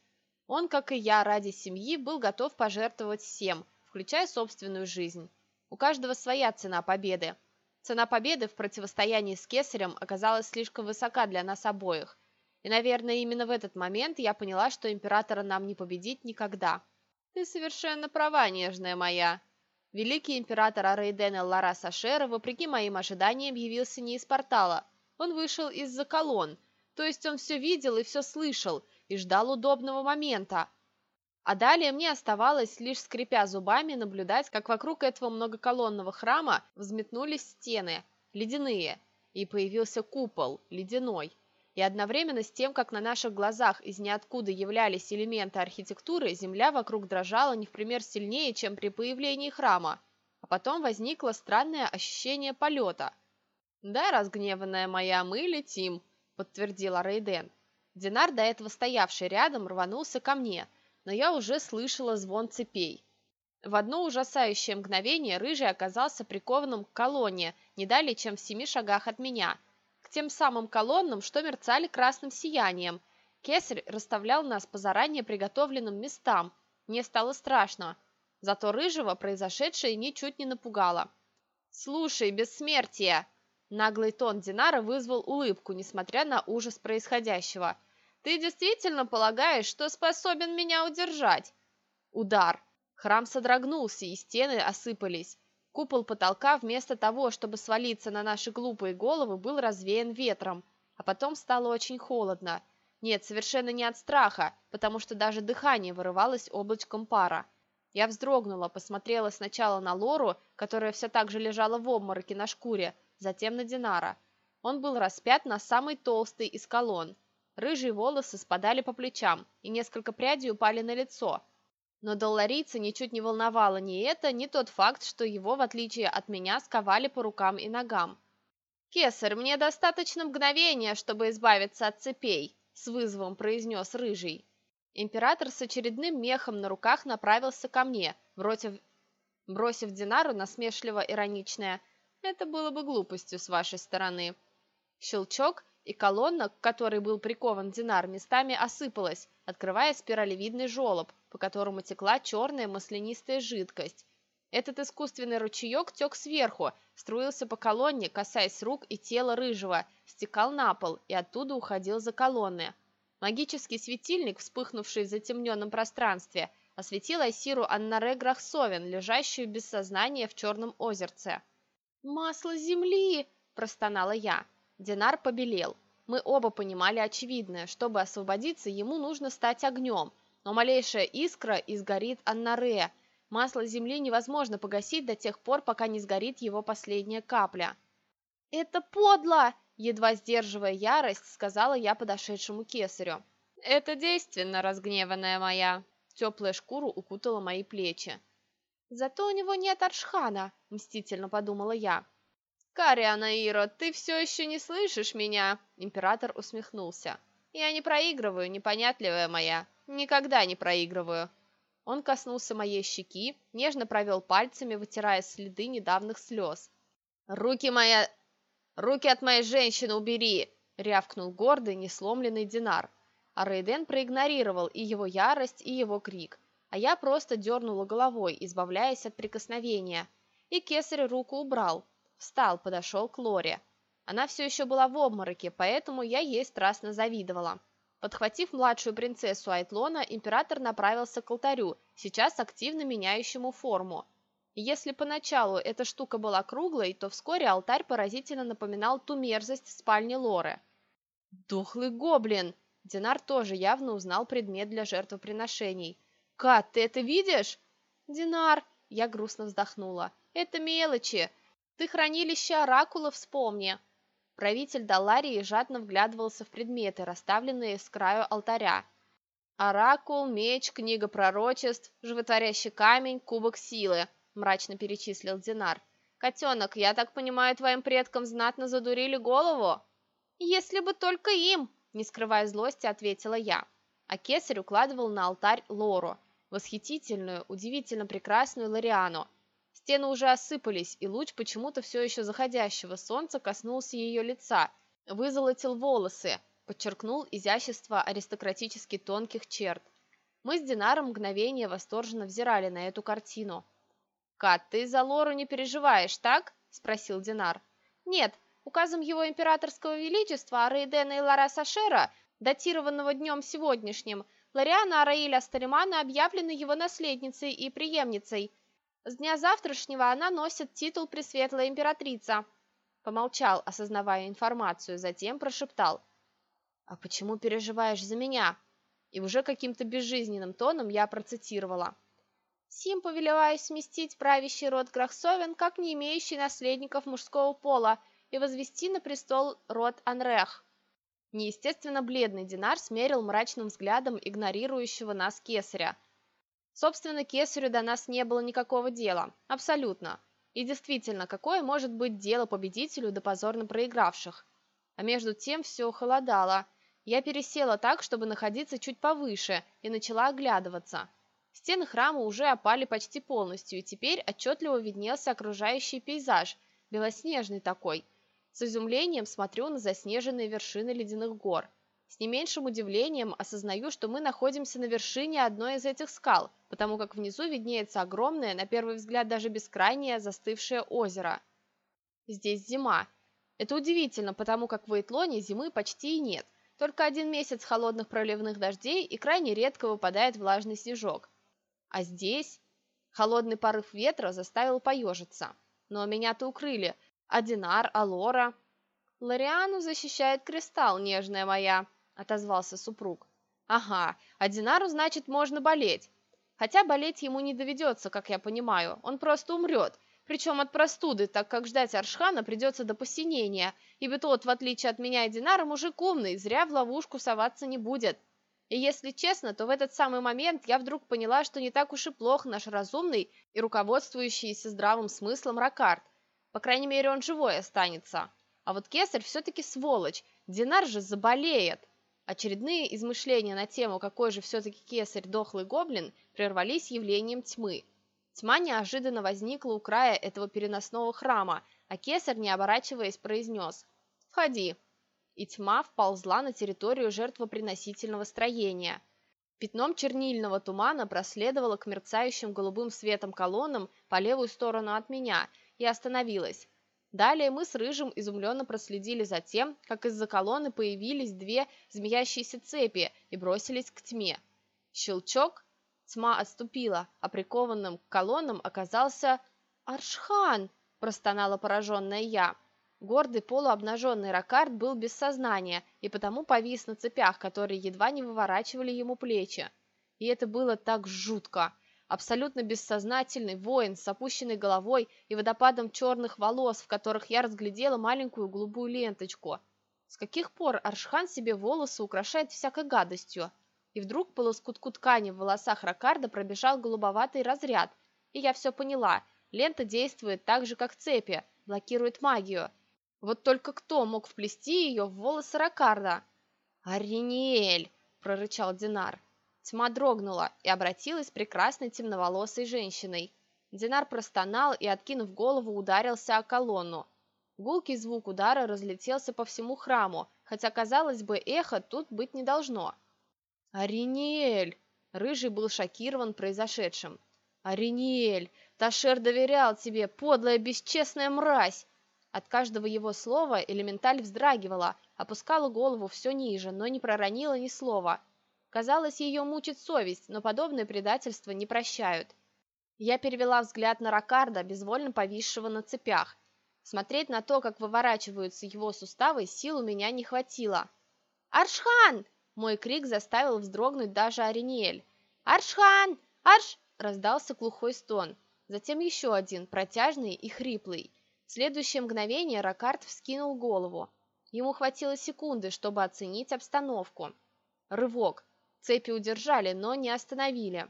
Он, как и я, ради семьи был готов пожертвовать всем, включая собственную жизнь. У каждого своя цена победы. Цена победы в противостоянии с Кесарем оказалась слишком высока для нас обоих. И, наверное, именно в этот момент я поняла, что императора нам не победить никогда. Ты совершенно права, нежная моя. Великий император Арейден Лара Сашера, вопреки моим ожиданиям, явился не из портала. Он вышел из-за колонн, то есть он все видел и все слышал, и ждал удобного момента. А далее мне оставалось, лишь скрипя зубами, наблюдать, как вокруг этого многоколонного храма взметнулись стены, ледяные, и появился купол, ледяной. И одновременно с тем, как на наших глазах из ниоткуда являлись элементы архитектуры, земля вокруг дрожала не в пример сильнее, чем при появлении храма. А потом возникло странное ощущение полета. «Да, разгневанная моя, мы летим», — подтвердила Рейден. Динар, до этого стоявший рядом, рванулся ко мне, но я уже слышала звон цепей. В одно ужасающее мгновение Рыжий оказался прикованным к колонне, не далее, чем в семи шагах от меня, тем самым колоннам, что мерцали красным сиянием. Кесарь расставлял нас по заранее приготовленным местам. Мне стало страшно. Зато Рыжего произошедшее ничуть не напугало. «Слушай, бессмертие!» Наглый тон Динара вызвал улыбку, несмотря на ужас происходящего. «Ты действительно полагаешь, что способен меня удержать?» Удар. Храм содрогнулся, и стены осыпались. Купол потолка вместо того, чтобы свалиться на наши глупые головы, был развеян ветром. А потом стало очень холодно. Нет, совершенно не от страха, потому что даже дыхание вырывалось облачком пара. Я вздрогнула, посмотрела сначала на Лору, которая все так же лежала в обмороке на шкуре, затем на Динара. Он был распят на самый толстый из колонн. Рыжие волосы спадали по плечам, и несколько прядей упали на лицо. Но долларийца ничуть не волновало ни это, ни тот факт, что его, в отличие от меня, сковали по рукам и ногам. «Кесарь, мне достаточно мгновения, чтобы избавиться от цепей», — с вызовом произнес Рыжий. Император с очередным мехом на руках направился ко мне, бросив, бросив Динару насмешливо ироничное – это было бы глупостью с вашей стороны. Щелчок, и колонна, к которой был прикован Динар, местами осыпалась, открывая спиралевидный желоб, по которому текла черная маслянистая жидкость. Этот искусственный ручеек тек сверху, струился по колонне, касаясь рук и тела рыжего, стекал на пол и оттуда уходил за колонны. Магический светильник, вспыхнувший в затемненном пространстве, осветил Айсиру Аннаре Грахсовен, лежащую без сознания в черном озерце. «Масло земли!» – простонала я. Динар побелел. Мы оба понимали очевидное. Чтобы освободиться, ему нужно стать огнем. Но малейшая искра и сгорит Аннаре. Масло земли невозможно погасить до тех пор, пока не сгорит его последняя капля. «Это подло!» Едва сдерживая ярость, сказала я подошедшему кесарю. «Это действенно, разгневанная моя!» Теплая шкура укутала мои плечи. «Зато у него нет Аршхана», — мстительно подумала я. «Кариана Иро, ты все еще не слышишь меня?» Император усмехнулся. «Я не проигрываю, непонятливая моя. Никогда не проигрываю». Он коснулся моей щеки, нежно провел пальцами, вытирая следы недавних слез. «Руки моя «Руки от моей женщины убери!» — рявкнул гордый, несломленный Динар. А Рейден проигнорировал и его ярость, и его крик. А я просто дернула головой, избавляясь от прикосновения. И кесарь руку убрал. Встал, подошел к Лоре. Она все еще была в обмороке, поэтому я ей страстно завидовала. Подхватив младшую принцессу Айтлона, император направился к алтарю, сейчас активно меняющему форму. Если поначалу эта штука была круглой, то вскоре алтарь поразительно напоминал ту мерзость в спальне Лоры. «Духлый гоблин!» Динар тоже явно узнал предмет для жертвоприношений. «Кат, ты это видишь?» «Динар!» Я грустно вздохнула. «Это мелочи! Ты хранилище оракула вспомни!» Правитель Даларии жадно вглядывался в предметы, расставленные с краю алтаря. Оракул, меч, книга пророчеств, животворящий камень, кубок силы –— мрачно перечислил Динар. «Котенок, я так понимаю, твоим предкам знатно задурили голову?» «Если бы только им!» — не скрывая злости, ответила я. А кесарь укладывал на алтарь Лору, восхитительную, удивительно прекрасную Лориану. Стены уже осыпались, и луч почему-то все еще заходящего солнца коснулся ее лица, вызолотил волосы, подчеркнул изящество аристократически тонких черт. Мы с Динаром мгновение восторженно взирали на эту картину. «Кат, ты за Лору не переживаешь, так?» – спросил Динар. «Нет, указом его императорского величества Рейдена и Лара Сашера, датированного днем сегодняшним, Лариана Араиля Старимана объявлена его наследницей и преемницей. С дня завтрашнего она носит титул Пресветлая Императрица». Помолчал, осознавая информацию, затем прошептал. «А почему переживаешь за меня?» И уже каким-то безжизненным тоном я процитировала. Сим повелеваю сместить правящий род Грахсовен, как не имеющий наследников мужского пола, и возвести на престол род Анрех. Неестественно бледный Динар смерил мрачным взглядом игнорирующего нас кесаря. Собственно, кесарю до нас не было никакого дела. Абсолютно. И действительно, какое может быть дело победителю до позорно проигравших? А между тем все холодало. Я пересела так, чтобы находиться чуть повыше, и начала оглядываться – Стены храма уже опали почти полностью, и теперь отчетливо виднелся окружающий пейзаж, белоснежный такой. С изумлением смотрю на заснеженные вершины ледяных гор. С не меньшим удивлением осознаю, что мы находимся на вершине одной из этих скал, потому как внизу виднеется огромное, на первый взгляд даже бескрайнее, застывшее озеро. Здесь зима. Это удивительно, потому как в Эйтлоне зимы почти и нет. Только один месяц холодных проливных дождей и крайне редко выпадает влажный снежок. А здесь холодный порыв ветра заставил поежиться. Но меня-то укрыли. Адинар, Алора. Лориану защищает кристалл, нежная моя, отозвался супруг. Ага, Адинару, значит, можно болеть. Хотя болеть ему не доведется, как я понимаю. Он просто умрет. Причем от простуды, так как ждать Аршхана придется до посинения, ибо тот, в отличие от меня и Динара, мужик умный, зря в ловушку соваться не будет. И если честно, то в этот самый момент я вдруг поняла, что не так уж и плох наш разумный и руководствующийся здравым смыслом Ракард. По крайней мере, он живой останется. А вот Кесарь все-таки сволочь, Динар же заболеет. Очередные измышления на тему, какой же все-таки Кесарь дохлый гоблин, прервались явлением тьмы. Тьма неожиданно возникла у края этого переносного храма, а Кесарь, не оборачиваясь, произнес «Входи». и тьма вползла на территорию жертвоприносительного строения. Пятном чернильного тумана проследовала к мерцающим голубым светом колоннам по левую сторону от меня и остановилась. Далее мы с Рыжим изумленно проследили за тем, как из-за колонны появились две змеящиеся цепи и бросились к тьме. Щелчок, тьма отступила, а прикованным к колоннам оказался «Аршхан!» – простонала пораженная я. Гордый полуобнаженный Ракард был без сознания и потому повис на цепях, которые едва не выворачивали ему плечи. И это было так жутко. Абсолютно бессознательный воин с опущенной головой и водопадом черных волос, в которых я разглядела маленькую голубую ленточку. С каких пор Аршхан себе волосы украшает всякой гадостью? И вдруг по лоскутку ткани в волосах Ракарда пробежал голубоватый разряд, и я все поняла. Лента действует так же, как цепи, блокирует магию – вот только кто мог вплести ее в волосы Ракарда? «Ариниэль!» – прорычал Динар. Тьма дрогнула и обратилась прекрасной темноволосой женщиной. Динар простонал и, откинув голову, ударился о колонну. Гулкий звук удара разлетелся по всему храму, хотя, казалось бы, эхо тут быть не должно. «Ариниэль!» – Рыжий был шокирован произошедшим. «Ариниэль! Ташер доверял тебе, подлая бесчестная мразь! От каждого его слова элементаль вздрагивала, опускала голову все ниже, но не проронила ни слова. Казалось, ее мучит совесть, но подобное предательство не прощают. Я перевела взгляд на Ракарда, безвольно повисшего на цепях. Смотреть на то, как выворачиваются его суставы, сил у меня не хватило. «Аршхан!» – мой крик заставил вздрогнуть даже Ариниэль. «Аршхан! Арш!» – раздался глухой стон. Затем еще один, протяжный и хриплый следующее мгновение Ракард вскинул голову. Ему хватило секунды, чтобы оценить обстановку. Рывок. Цепи удержали, но не остановили.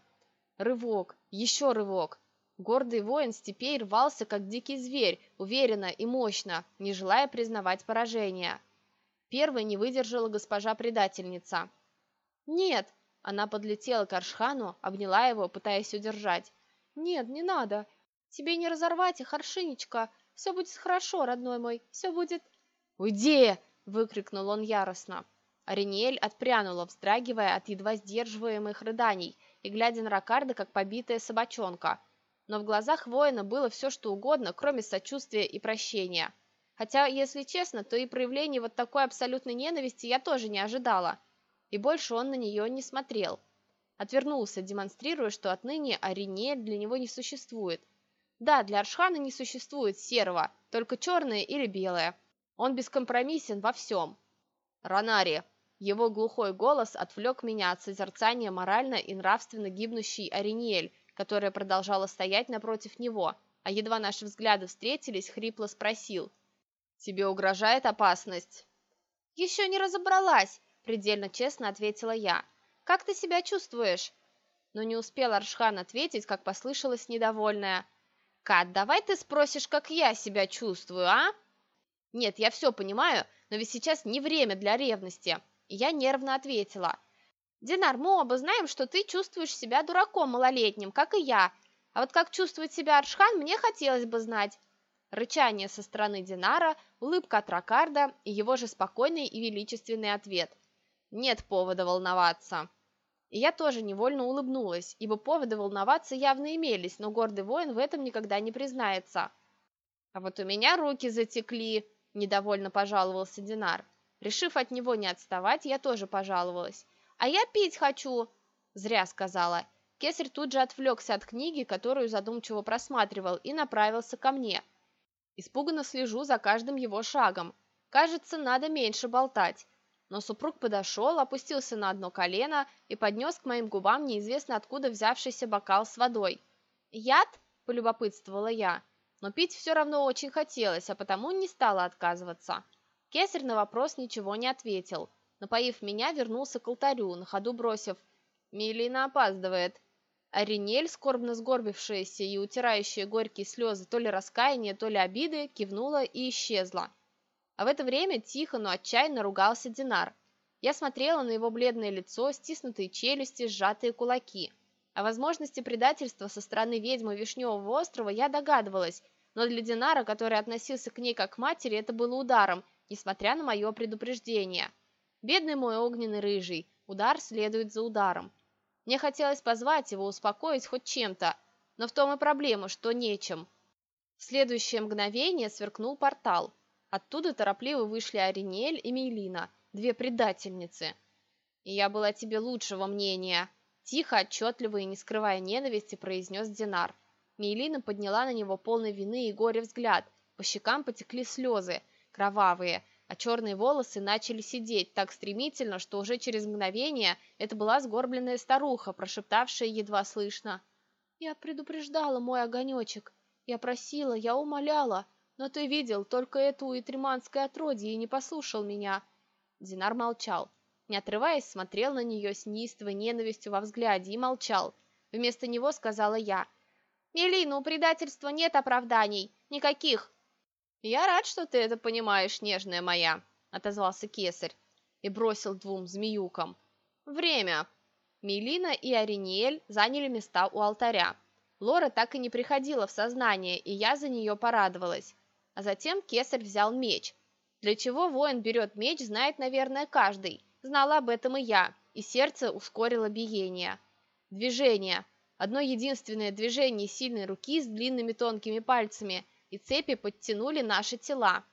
Рывок. Еще рывок. Гордый воин степей рвался, как дикий зверь, уверенно и мощно, не желая признавать поражение. Первой не выдержала госпожа-предательница. «Нет!» – она подлетела к Аршхану, обняла его, пытаясь удержать. «Нет, не надо! Тебе не разорвать их, Аршинечка! Все будет хорошо, родной мой, все будет...» «Уйди!» – выкрикнул он яростно. Ариниэль отпрянула, вздрагивая от едва сдерживаемых рыданий и глядя на Ракарда, как побитая собачонка. Но в глазах воина было все, что угодно, кроме сочувствия и прощения. Хотя, если честно, то и проявление вот такой абсолютной ненависти я тоже не ожидала. И больше он на нее не смотрел. Отвернулся, демонстрируя, что отныне Ариниэль для него не существует, да, для Аршхана не существует серого, только черное или белое. Он бескомпромиссен во всем. Ронари. Его глухой голос отвлек меня от созерцания морально и нравственно гибнущей Ариниэль, которая продолжала стоять напротив него, а едва наши взгляды встретились, хрипло спросил. «Тебе угрожает опасность?» «Еще не разобралась», — предельно честно ответила я. «Как ты себя чувствуешь?» Но не успел Аршхан ответить, как послышалось недовольное. «Кат, давай ты спросишь, как я себя чувствую, а?» «Нет, я все понимаю, но ведь сейчас не время для ревности». Я нервно ответила. «Динар, мы оба знаем, что ты чувствуешь себя дураком малолетним, как и я. А вот как чувствует себя Аршхан, мне хотелось бы знать». Рычание со стороны Динара, улыбка от Ракарда и его же спокойный и величественный ответ. «Нет повода волноваться». И я тоже невольно улыбнулась, ибо поводы волноваться явно имелись, но гордый воин в этом никогда не признается. «А вот у меня руки затекли», – недовольно пожаловался Динар. Решив от него не отставать, я тоже пожаловалась. «А я пить хочу!» – зря сказала. Кесарь тут же отвлекся от книги, которую задумчиво просматривал, и направился ко мне. Испуганно слежу за каждым его шагом. Кажется, надо меньше болтать но супруг подошел, опустился на одно колено и поднес к моим губам неизвестно откуда взявшийся бокал с водой. «Яд?» – полюбопытствовала я, но пить все равно очень хотелось, а потому не стала отказываться. Кесарь на вопрос ничего не ответил. Напоив меня, вернулся к алтарю, на ходу бросив «Мелина опаздывает». Аринель, скорбно сгорбившаяся и утирающая горькие слезы то ли раскаяния, то ли обиды, кивнула и исчезла. А в это время тихо, но отчаянно ругался Динар. Я смотрела на его бледное лицо, стиснутые челюсти, сжатые кулаки. О возможности предательства со стороны ведьмы Вишневого острова я догадывалась, но для Динара, который относился к ней как к матери, это было ударом, несмотря на мое предупреждение. Бедный мой огненный рыжий, удар следует за ударом. Мне хотелось позвать его, успокоить хоть чем-то, но в том и проблема, что нечем. В следующее мгновение сверкнул портал. Оттуда торопливо вышли Аринель и Мейлина, две предательницы. «И я была тебе лучшего мнения», – тихо, отчетливо и не скрывая ненависти, произнес Динар. Мейлина подняла на него полный вины и горя взгляд. По щекам потекли слезы, кровавые, а черные волосы начали сидеть так стремительно, что уже через мгновение это была сгорбленная старуха, прошептавшая едва слышно. «Я предупреждала, мой огонечек. Я просила, я умоляла, но ты видел только эту итриманское отродье и не послушал меня». Динар молчал. Не отрываясь, смотрел на нее с неистовой ненавистью во взгляде и молчал. Вместо него сказала я. «Мелина, у предательства нет оправданий. Никаких. «Я рад, что ты это понимаешь, нежная моя», — отозвался кесарь и бросил двум змеюкам. «Время». Мелина и Ариниэль заняли места у алтаря. Лора так и не приходила в сознание, и я за нее порадовалась. А затем кесарь взял меч. Для чего воин берет меч, знает, наверное, каждый. Знала об этом и я, и сердце ускорило биение. Движение. Одно единственное движение сильной руки с длинными тонкими пальцами, и цепи подтянули наши тела.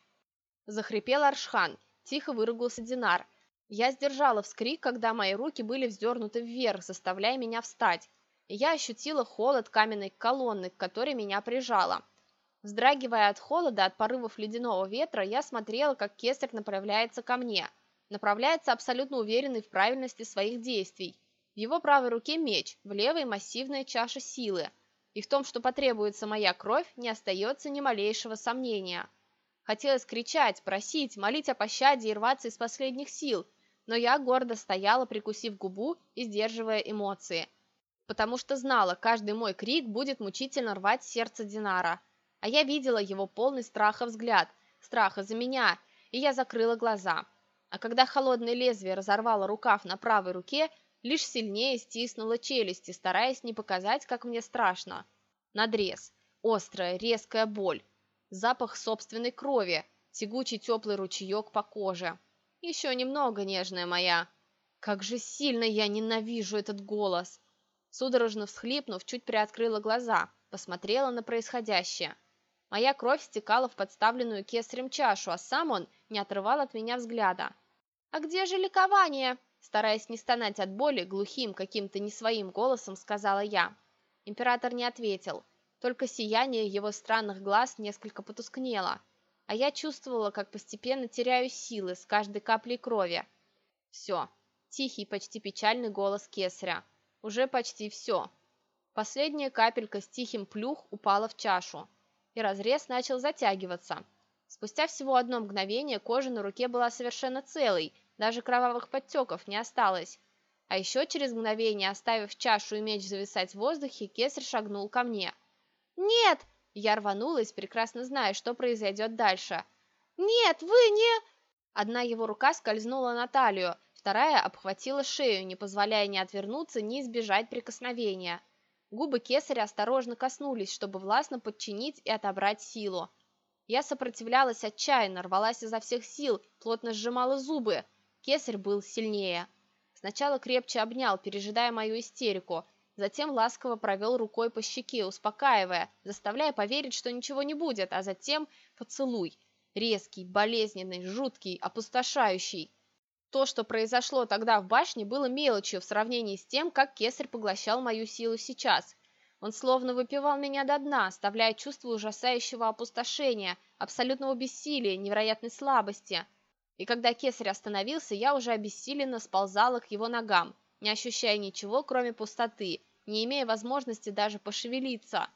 Захрипел Аршхан, тихо выругался Динар. Я сдержала вскрик, когда мои руки были вздернуты вверх, заставляя меня встать. Я ощутила холод каменной колонны, к которой меня прижала. Вздрагивая от холода, от порывов ледяного ветра, я смотрела, как кесарь направляется ко мне. Направляется абсолютно уверенный в правильности своих действий. В его правой руке меч, в левой массивная чаша силы – и в том, что потребуется моя кровь, не остается ни малейшего сомнения. Хотелось кричать, просить, молить о пощаде и рваться из последних сил, но я гордо стояла, прикусив губу и сдерживая эмоции, потому что знала, каждый мой крик будет мучительно рвать сердце Динара. А я видела его полный страха взгляд, страха за меня, и я закрыла глаза. А когда холодное лезвие разорвало рукав на правой руке, лишь сильнее стиснула челюсти, стараясь не показать, как мне страшно. Надрез, острая, резкая боль, запах собственной крови, тягучий теплый ручеек по коже. Еще немного, нежная моя. Как же сильно я ненавижу этот голос. Судорожно всхлипнув, чуть приоткрыла глаза, посмотрела на происходящее. Моя кровь стекала в подставленную кесарем чашу, а сам он не отрывал от меня взгляда. «А где же ликование?» Стараясь не стонать от боли, глухим, каким-то не своим голосом сказала я. Император не ответил, только сияние его странных глаз несколько потускнело, а я чувствовала, как постепенно теряю силы с каждой каплей крови. Все. Тихий, почти печальный голос кесаря. Уже почти все. Последняя капелька с тихим плюх упала в чашу, и разрез начал затягиваться. Спустя всего одно мгновение кожа на руке была совершенно целой, даже кровавых подтеков не осталось. А еще через мгновение, оставив чашу и меч зависать в воздухе, кесарь шагнул ко мне. «Нет!» Я рванулась, прекрасно зная, что произойдет дальше. «Нет, вы не...» Одна его рука скользнула на талию, вторая обхватила шею, не позволяя ни отвернуться, ни избежать прикосновения. Губы кесаря осторожно коснулись, чтобы властно подчинить и отобрать силу. Я сопротивлялась отчаянно, рвалась изо всех сил, плотно сжимала зубы, Кесарь был сильнее. Сначала крепче обнял, пережидая мою истерику, затем ласково провел рукой по щеке, успокаивая, заставляя поверить, что ничего не будет, а затем поцелуй. Резкий, болезненный, жуткий, опустошающий. То, что произошло тогда в башне, было мелочью в сравнении с тем, как кесарь поглощал мою силу сейчас. Он словно выпивал меня до дна, оставляя чувство ужасающего опустошения, абсолютного бессилия, невероятной слабости – и когда кесарь остановился, я уже обессиленно сползала к его ногам, не ощущая ничего, кроме пустоты, не имея возможности даже пошевелиться.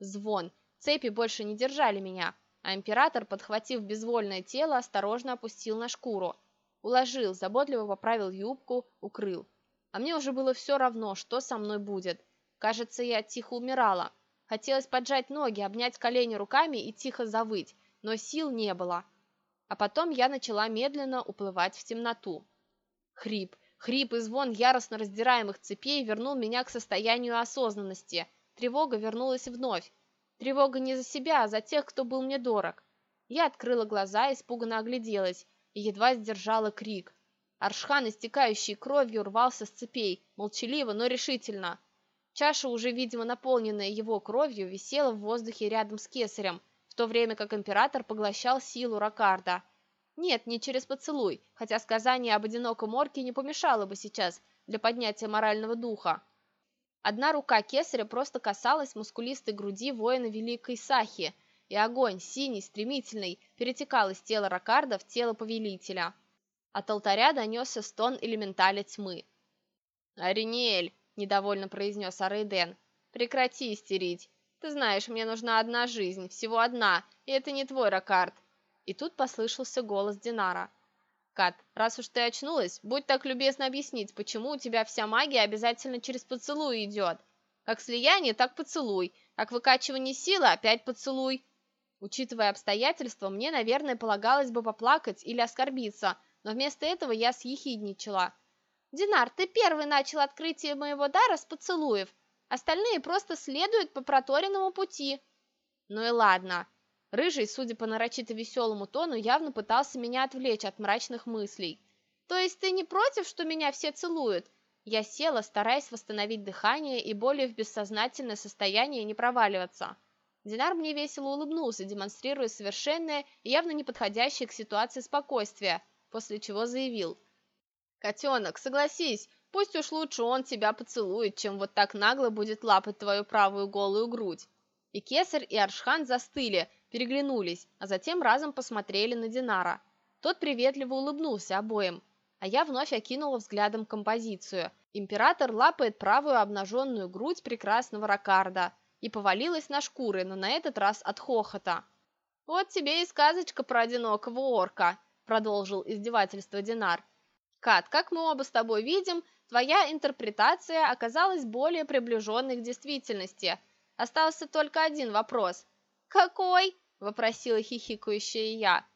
Звон. Цепи больше не держали меня, а император, подхватив безвольное тело, осторожно опустил на шкуру. Уложил, заботливо поправил юбку, укрыл. А мне уже было все равно, что со мной будет. Кажется, я тихо умирала. Хотелось поджать ноги, обнять колени руками и тихо завыть, но сил не было. А потом я начала медленно уплывать в темноту. Хрип, хрип и звон яростно раздираемых цепей вернул меня к состоянию осознанности. Тревога вернулась вновь. Тревога не за себя, а за тех, кто был мне дорог. Я открыла глаза, испуганно огляделась и едва сдержала крик. Аршхан, истекающий кровью, рвался с цепей, молчаливо, но решительно. Чаша, уже, видимо, наполненная его кровью, висела в воздухе рядом с кесарем, в то время как император поглощал силу Ракарда. Нет, не через поцелуй, хотя сказание об одиноком орке не помешало бы сейчас для поднятия морального духа. Одна рука кесаря просто касалась мускулистой груди воина Великой Сахи, и огонь, синий, стремительный, перетекал из тела Ракарда в тело повелителя. От алтаря донесся стон элементаля тьмы. «Ариниэль!» – недовольно произнес Арейден. «Прекрати истерить. Ты знаешь, мне нужна одна жизнь, всего одна, и это не твой Ракард». И тут послышался голос Динара. Кат, раз уж ты очнулась, будь так любезна объяснить, почему у тебя вся магия обязательно через поцелуй идет. Как слияние, так поцелуй. Как выкачивание силы, опять поцелуй. Учитывая обстоятельства, мне, наверное, полагалось бы поплакать или оскорбиться, но вместо этого я съехидничала. «Динар, ты первый начал открытие моего дара с поцелуев. Остальные просто следуют по проторенному пути». «Ну и ладно. Рыжий, судя по нарочито веселому тону, явно пытался меня отвлечь от мрачных мыслей. «То есть ты не против, что меня все целуют?» Я села, стараясь восстановить дыхание и более в бессознательное состояние не проваливаться. Динар мне весело улыбнулся, демонстрируя совершенное и явно неподходящее к ситуации спокойствие, после чего заявил. «Котенок, согласись, пусть уж лучше он тебя поцелует, чем вот так нагло будет лапать твою правую голую грудь». И Кесарь, и Аршхан застыли, переглянулись, а затем разом посмотрели на Динара. Тот приветливо улыбнулся обоим, а я вновь окинула взглядом композицию. Император лапает правую обнаженную грудь прекрасного Ракарда и повалилась на шкуры, но на этот раз от хохота. «Вот тебе и сказочка про одинокого орка», — продолжил издевательство Динар. «Кат, как мы оба с тобой видим, твоя интерпретация оказалась более приближенной к действительности. Остался только один вопрос. «Какой?» – вопросила хихикающая я.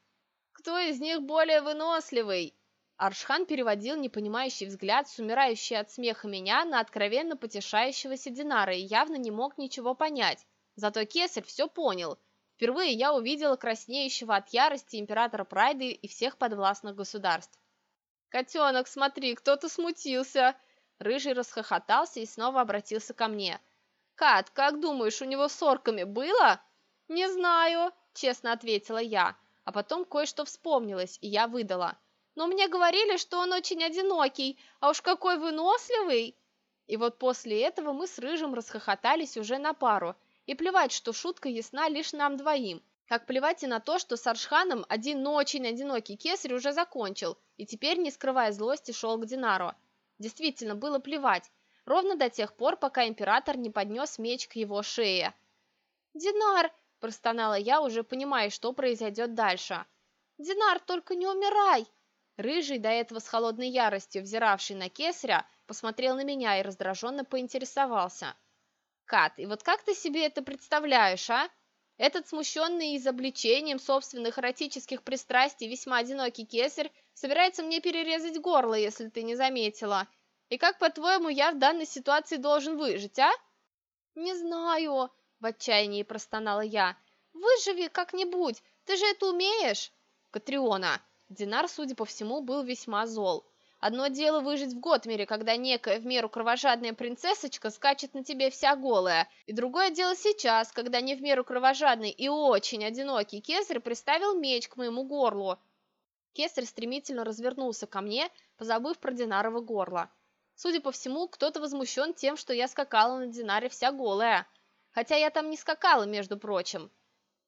«Кто из них более выносливый?» Аршхан переводил непонимающий взгляд с умирающей от смеха меня на откровенно потешающегося Динара и явно не мог ничего понять. Зато Кесарь все понял. Впервые я увидела краснеющего от ярости императора Прайды и всех подвластных государств. «Котенок, смотри, кто-то смутился!» Рыжий расхохотался и снова обратился ко мне. «Кат, как думаешь, у него с орками было?» «Не знаю», – честно ответила я, а потом кое-что вспомнилось, и я выдала. «Но мне говорили, что он очень одинокий, а уж какой выносливый!» И вот после этого мы с Рыжим расхохотались уже на пару, и плевать, что шутка ясна лишь нам двоим. Как плевать и на то, что с Аршханом один, но очень одинокий кесарь уже закончил, и теперь, не скрывая злости, шел к Динару. Действительно, было плевать, ровно до тех пор, пока император не поднес меч к его шее. «Динар, простонала я, уже понимая, что произойдет дальше. «Динар, только не умирай!» Рыжий, до этого с холодной яростью взиравший на кесаря, посмотрел на меня и раздраженно поинтересовался. «Кат, и вот как ты себе это представляешь, а? Этот смущенный изобличением собственных эротических пристрастий весьма одинокий кесарь собирается мне перерезать горло, если ты не заметила. И как, по-твоему, я в данной ситуации должен выжить, а?» «Не знаю», в отчаянии простонала я. «Выживи как-нибудь! Ты же это умеешь!» «Катриона!» Динар, судя по всему, был весьма зол. Одно дело выжить в Готмере, когда некая в меру кровожадная принцессочка скачет на тебе вся голая, и другое дело сейчас, когда не в меру кровожадный и очень одинокий кесарь приставил меч к моему горлу. Кесарь стремительно развернулся ко мне, позабыв про Динарово горло. Судя по всему, кто-то возмущен тем, что я скакала на Динаре вся голая хотя я там не скакала, между прочим.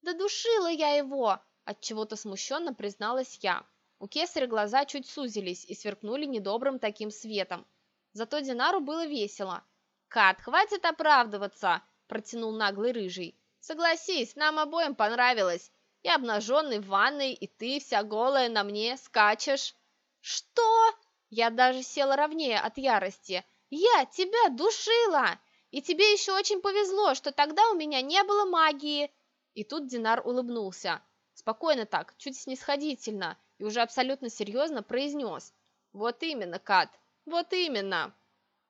Да душила я его, от чего-то смущенно призналась я. У кесаря глаза чуть сузились и сверкнули недобрым таким светом. Зато Динару было весело. «Кат, хватит оправдываться!» – протянул наглый рыжий. «Согласись, нам обоим понравилось. И обнаженный в ванной, и ты вся голая на мне скачешь». «Что?» Я даже села ровнее от ярости. «Я тебя душила!» И тебе еще очень повезло, что тогда у меня не было магии!» И тут Динар улыбнулся. Спокойно так, чуть снисходительно, и уже абсолютно серьезно произнес. «Вот именно, Кат, вот именно!»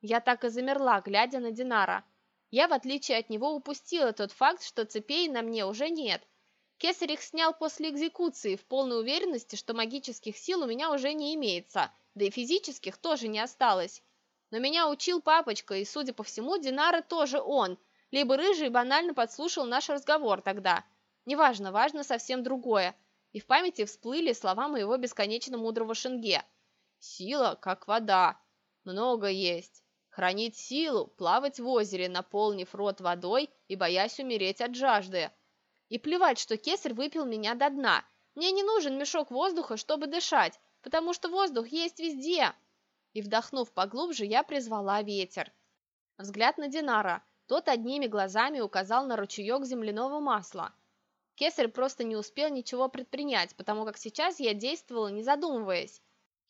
Я так и замерла, глядя на Динара. Я, в отличие от него, упустила тот факт, что цепей на мне уже нет. Кесарь их снял после экзекуции в полной уверенности, что магических сил у меня уже не имеется, да и физических тоже не осталось. Но меня учил папочка, и, судя по всему, Динара тоже он, либо Рыжий банально подслушал наш разговор тогда. Неважно, важно совсем другое. И в памяти всплыли слова моего бесконечно мудрого Шенге. «Сила, как вода. Много есть. Хранить силу, плавать в озере, наполнив рот водой и боясь умереть от жажды. И плевать, что кесарь выпил меня до дна. Мне не нужен мешок воздуха, чтобы дышать, потому что воздух есть везде. И вдохнув поглубже, я призвала ветер. Взгляд на Динара. Тот одними глазами указал на ручеек земляного масла. Кесарь просто не успел ничего предпринять, потому как сейчас я действовала, не задумываясь.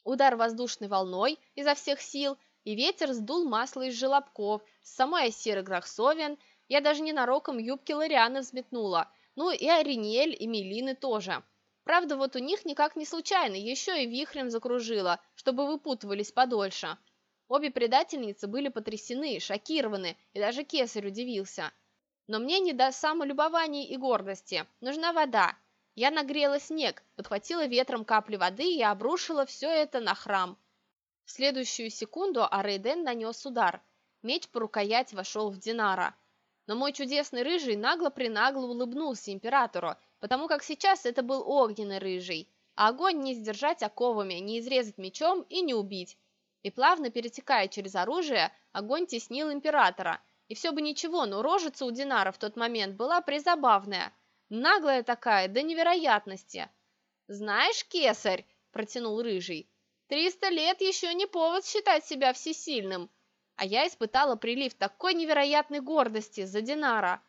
Удар воздушной волной изо всех сил, и ветер сдул масло из желобков, с самой Осиры Грахсовен, я даже ненароком юбки Лорианы взметнула, ну и Ариниэль и Мелины тоже. Правда, вот у них никак не случайно, еще и вихрем закружила, чтобы выпутывались подольше. Обе предательницы были потрясены, шокированы, и даже кесарь удивился. Но мне не до самолюбования и гордости. Нужна вода. Я нагрела снег, подхватила ветром капли воды и обрушила все это на храм. В следующую секунду Арейден нанес удар. Меч по рукоять вошел в Динара. Но мой чудесный рыжий нагло-принагло улыбнулся императору, потому как сейчас это был огненный рыжий, а огонь не сдержать оковами, не изрезать мечом и не убить. И плавно перетекая через оружие, огонь теснил императора. И все бы ничего, но рожица у Динара в тот момент была призабавная. Наглая такая, до невероятности. «Знаешь, кесарь», – протянул рыжий, – «триста лет еще не повод считать себя всесильным, а я испытала прилив такой невероятной гордости за Динара.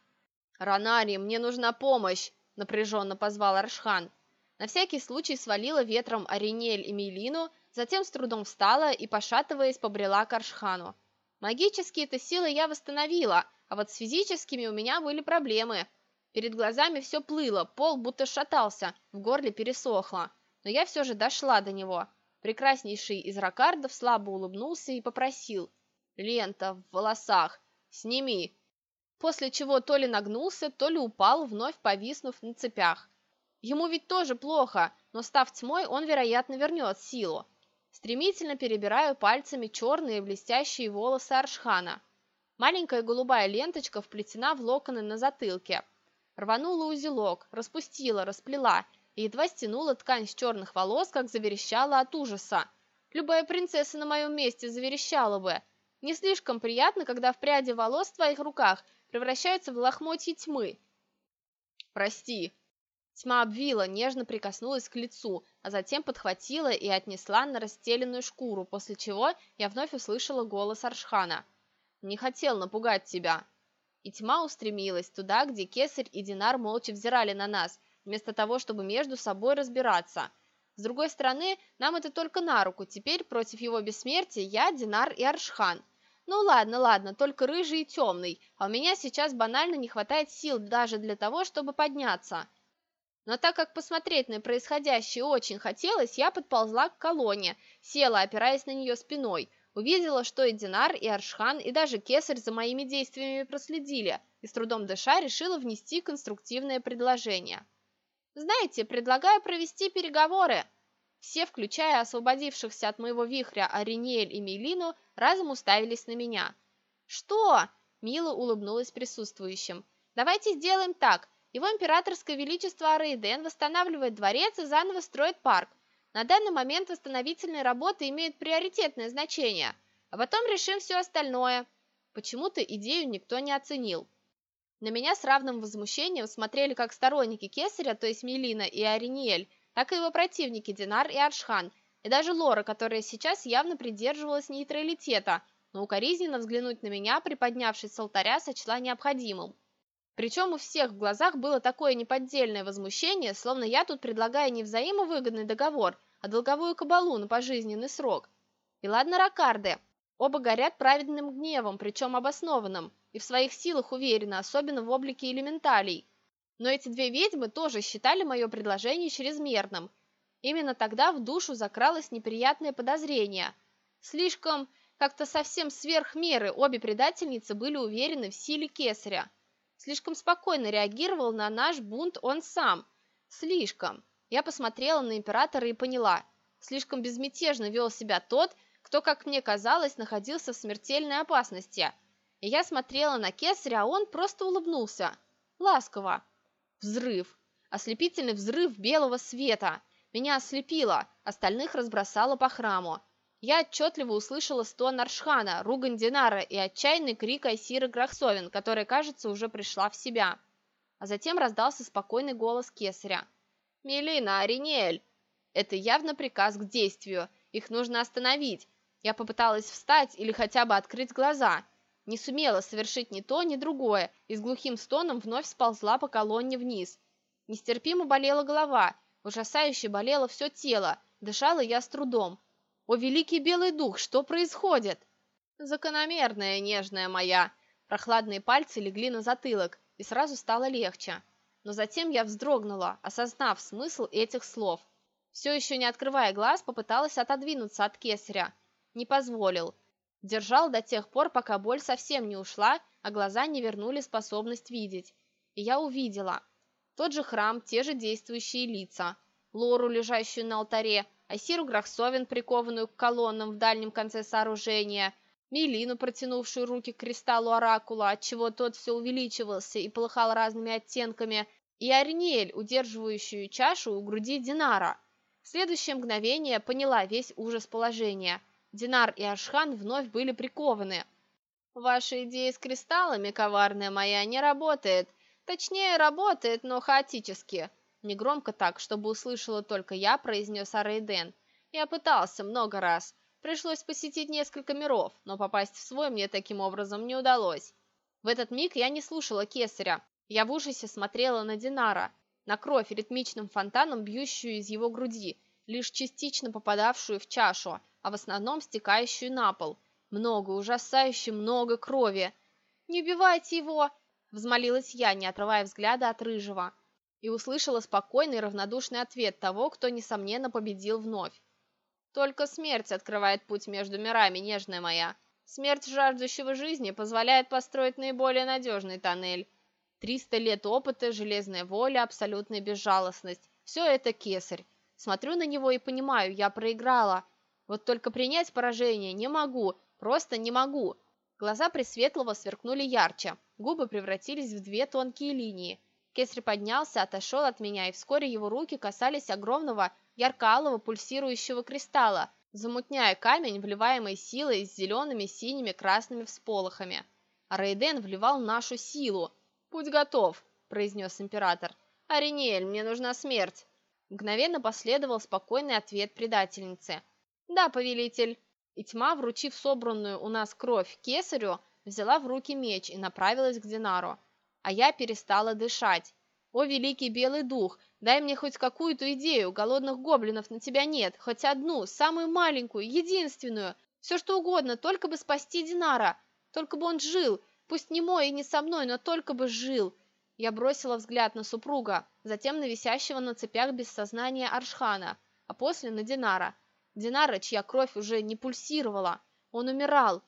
«Ранари, мне нужна помощь!» – напряженно позвал Аршхан. На всякий случай свалила ветром Аринель и Мейлину, затем с трудом встала и, пошатываясь, побрела к Аршхану. Магические-то силы я восстановила, а вот с физическими у меня были проблемы. Перед глазами все плыло, пол будто шатался, в горле пересохло. Но я все же дошла до него. Прекраснейший из ракардов слабо улыбнулся и попросил – Лента в волосах. Сними!» После чего то ли нагнулся, то ли упал, вновь повиснув на цепях. Ему ведь тоже плохо, но став тьмой, он, вероятно, вернет силу. Стремительно перебираю пальцами черные блестящие волосы Аршхана. Маленькая голубая ленточка вплетена в локоны на затылке. Рванула узелок, распустила, расплела и едва стянула ткань с черных волос, как заверещала от ужаса. Любая принцесса на моем месте заверещала бы – не слишком приятно, когда в пряди волос в твоих руках превращаются в лохмотья тьмы. Прости. Тьма обвила, нежно прикоснулась к лицу, а затем подхватила и отнесла на расстеленную шкуру, после чего я вновь услышала голос Аршхана. «Не хотел напугать тебя». И тьма устремилась туда, где Кесарь и Динар молча взирали на нас, вместо того, чтобы между собой разбираться. С другой стороны, нам это только на руку, теперь против его бессмертия я, Динар и Аршхан. Ну ладно, ладно, только рыжий и темный, а у меня сейчас банально не хватает сил даже для того, чтобы подняться. Но так как посмотреть на происходящее очень хотелось, я подползла к колонне, села, опираясь на нее спиной, увидела, что и Динар, и Аршхан, и даже Кесарь за моими действиями проследили, и с трудом дыша решила внести конструктивное предложение. Знаете, предлагаю провести переговоры. Все, включая освободившихся от моего вихря Ариниэль и Мейлину, разом уставились на меня. Что? Мила улыбнулась присутствующим. Давайте сделаем так. Его императорское величество Арейден восстанавливает дворец и заново строит парк. На данный момент восстановительные работы имеют приоритетное значение, а потом решим все остальное. Почему-то идею никто не оценил. На меня с равным возмущением смотрели как сторонники Кесаря, то есть Мелина и Ариниэль, так и его противники Динар и Аршхан, и даже Лора, которая сейчас явно придерживалась нейтралитета, но укоризненно взглянуть на меня, приподнявшись с алтаря, сочла необходимым. Причем у всех в глазах было такое неподдельное возмущение, словно я тут предлагаю не взаимовыгодный договор, а долговую кабалу на пожизненный срок. И ладно Ракарды, оба горят праведным гневом, причем обоснованным, и в своих силах уверена, особенно в облике элементалей. Но эти две ведьмы тоже считали мое предложение чрезмерным. Именно тогда в душу закралось неприятное подозрение. Слишком, как-то совсем сверх меры обе предательницы были уверены в силе кесаря. Слишком спокойно реагировал на наш бунт он сам. Слишком. Я посмотрела на императора и поняла. Слишком безмятежно вел себя тот, кто, как мне казалось, находился в смертельной опасности. И я смотрела на кесаря, а он просто улыбнулся. Ласково. Взрыв. Ослепительный взрыв белого света. Меня ослепило, остальных разбросало по храму. Я отчетливо услышала стон Аршхана, ругань Динара и отчаянный крик Айсиры Грахсовин, которая, кажется, уже пришла в себя. А затем раздался спокойный голос кесаря. «Мелина, Ариниэль!» Это явно приказ к действию. Их нужно остановить. Я попыталась встать или хотя бы открыть глаза. Не сумела совершить ни то, ни другое, и с глухим стоном вновь сползла по колонне вниз. Нестерпимо болела голова, ужасающе болело все тело, дышала я с трудом. «О, великий белый дух, что происходит?» «Закономерная, нежная моя!» Прохладные пальцы легли на затылок, и сразу стало легче. Но затем я вздрогнула, осознав смысл этих слов. Все еще не открывая глаз, попыталась отодвинуться от кесаря, не позволил. Держал до тех пор, пока боль совсем не ушла, а глаза не вернули способность видеть. И я увидела. Тот же храм, те же действующие лица. Лору, лежащую на алтаре, Асиру Грахсовин, прикованную к колоннам в дальнем конце сооружения, Мелину, протянувшую руки к кристаллу оракула, отчего тот все увеличивался и полыхал разными оттенками, и Аринель, удерживающую чашу у груди Динара. В следующее мгновение поняла весь ужас положения – Динар и Ашхан вновь были прикованы. «Ваша идея с кристаллами, коварная моя, не работает. Точнее, работает, но хаотически». Негромко так, чтобы услышала только я, произнес Арейден. «Я пытался много раз. Пришлось посетить несколько миров, но попасть в свой мне таким образом не удалось». В этот миг я не слушала Кесаря. Я в ужасе смотрела на Динара, на кровь ритмичным фонтаном, бьющую из его груди, лишь частично попадавшую в чашу, а в основном стекающую на пол. Много, ужасающе много крови. «Не убивайте его!» – взмолилась я, не отрывая взгляда от рыжего. И услышала спокойный равнодушный ответ того, кто, несомненно, победил вновь. «Только смерть открывает путь между мирами, нежная моя. Смерть жаждущего жизни позволяет построить наиболее надежный тоннель. Триста лет опыта, железная воля, абсолютная безжалостность – все это кесарь. Смотрю на него и понимаю, я проиграла – вот только принять поражение не могу, просто не могу. Глаза Пресветлого сверкнули ярче, губы превратились в две тонкие линии. Кесарь поднялся, отошел от меня, и вскоре его руки касались огромного ярко-алого пульсирующего кристалла, замутняя камень, вливаемой силой с зелеными, синими, красными всполохами. Рейден вливал нашу силу. «Путь готов», – произнес император. «Ариниэль, мне нужна смерть». Мгновенно последовал спокойный ответ предательницы – «Да, повелитель». И тьма, вручив собранную у нас кровь кесарю, взяла в руки меч и направилась к Динару. А я перестала дышать. «О, великий белый дух, дай мне хоть какую-то идею, голодных гоблинов на тебя нет, хоть одну, самую маленькую, единственную, все что угодно, только бы спасти Динара, только бы он жил, пусть не мой и не со мной, но только бы жил». Я бросила взгляд на супруга, затем на висящего на цепях без сознания Аршхана, а после на Динара – Динара, чья кровь уже не пульсировала. Он умирал.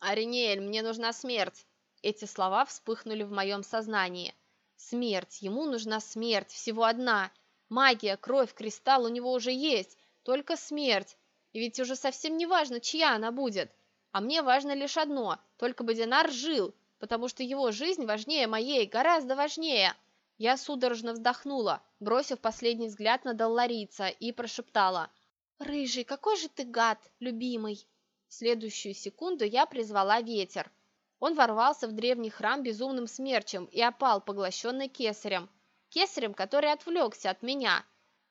«Аринеэль, мне нужна смерть!» Эти слова вспыхнули в моем сознании. Смерть, ему нужна смерть, всего одна. Магия, кровь, кристалл у него уже есть, только смерть. И ведь уже совсем не важно, чья она будет. А мне важно лишь одно, только бы Динар жил, потому что его жизнь важнее моей, гораздо важнее. Я судорожно вздохнула, бросив последний взгляд на Долларица, и прошептала – «Рыжий, какой же ты гад, любимый!» В следующую секунду я призвала ветер. Он ворвался в древний храм безумным смерчем и опал, поглощенный кесарем. Кесарем, который отвлекся от меня.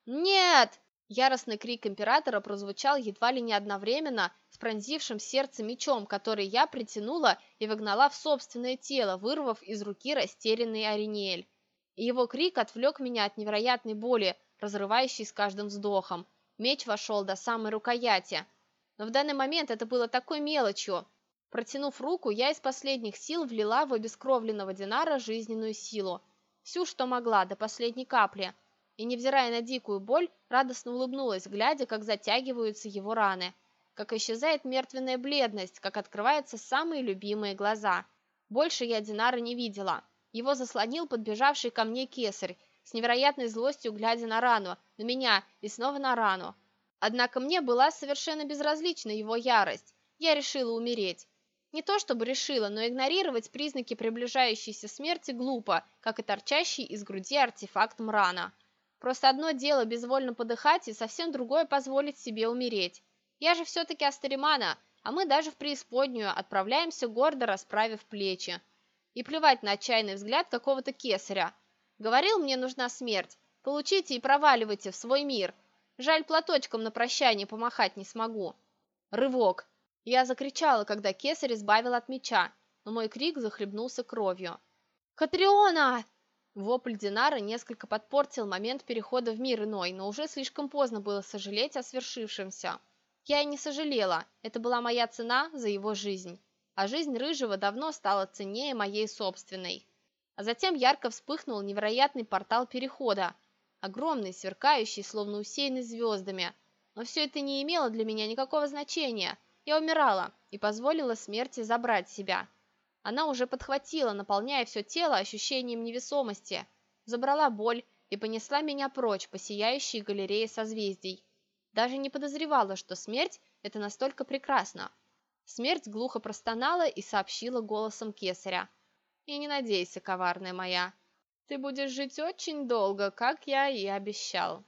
«Нет!» Яростный крик императора прозвучал едва ли не одновременно с пронзившим сердце мечом, который я притянула и выгнала в собственное тело, вырвав из руки растерянный Ариниэль. Его крик отвлек меня от невероятной боли, разрывающей с каждым вздохом. Меч вошел до самой рукояти. Но в данный момент это было такой мелочью. Протянув руку, я из последних сил влила в обескровленного Динара жизненную силу. Всю, что могла, до последней капли. И, невзирая на дикую боль, радостно улыбнулась, глядя, как затягиваются его раны. Как исчезает мертвенная бледность, как открываются самые любимые глаза. Больше я Динара не видела. Его заслонил подбежавший ко мне кесарь, с невероятной злостью глядя на рану, на меня и снова на рану. Однако мне была совершенно безразлична его ярость. Я решила умереть. Не то чтобы решила, но игнорировать признаки приближающейся смерти глупо, как и торчащий из груди артефакт Мрана. Просто одно дело безвольно подыхать, и совсем другое позволить себе умереть. Я же все-таки Астеримана, а мы даже в преисподнюю отправляемся гордо расправив плечи. И плевать на отчаянный взгляд какого-то кесаря. Говорил, мне нужна смерть. Получите и проваливайте в свой мир. Жаль, платочком на прощание помахать не смогу. Рывок. Я закричала, когда кесарь избавил от меча, но мой крик захлебнулся кровью. «Катриона!» Вопль Динара несколько подпортил момент перехода в мир иной, но уже слишком поздно было сожалеть о свершившемся. Я и не сожалела, это была моя цена за его жизнь. А жизнь Рыжего давно стала ценнее моей собственной. А затем ярко вспыхнул невероятный портал перехода, огромный, сверкающий, словно усеянный звездами. Но все это не имело для меня никакого значения. Я умирала и позволила смерти забрать себя. Она уже подхватила, наполняя все тело ощущением невесомости, забрала боль и понесла меня прочь по сияющей галерее созвездий. Даже не подозревала, что смерть – это настолько прекрасно. Смерть глухо простонала и сообщила голосом кесаря – и не надейся, коварная моя. Ты будешь жить очень долго, как я и обещал.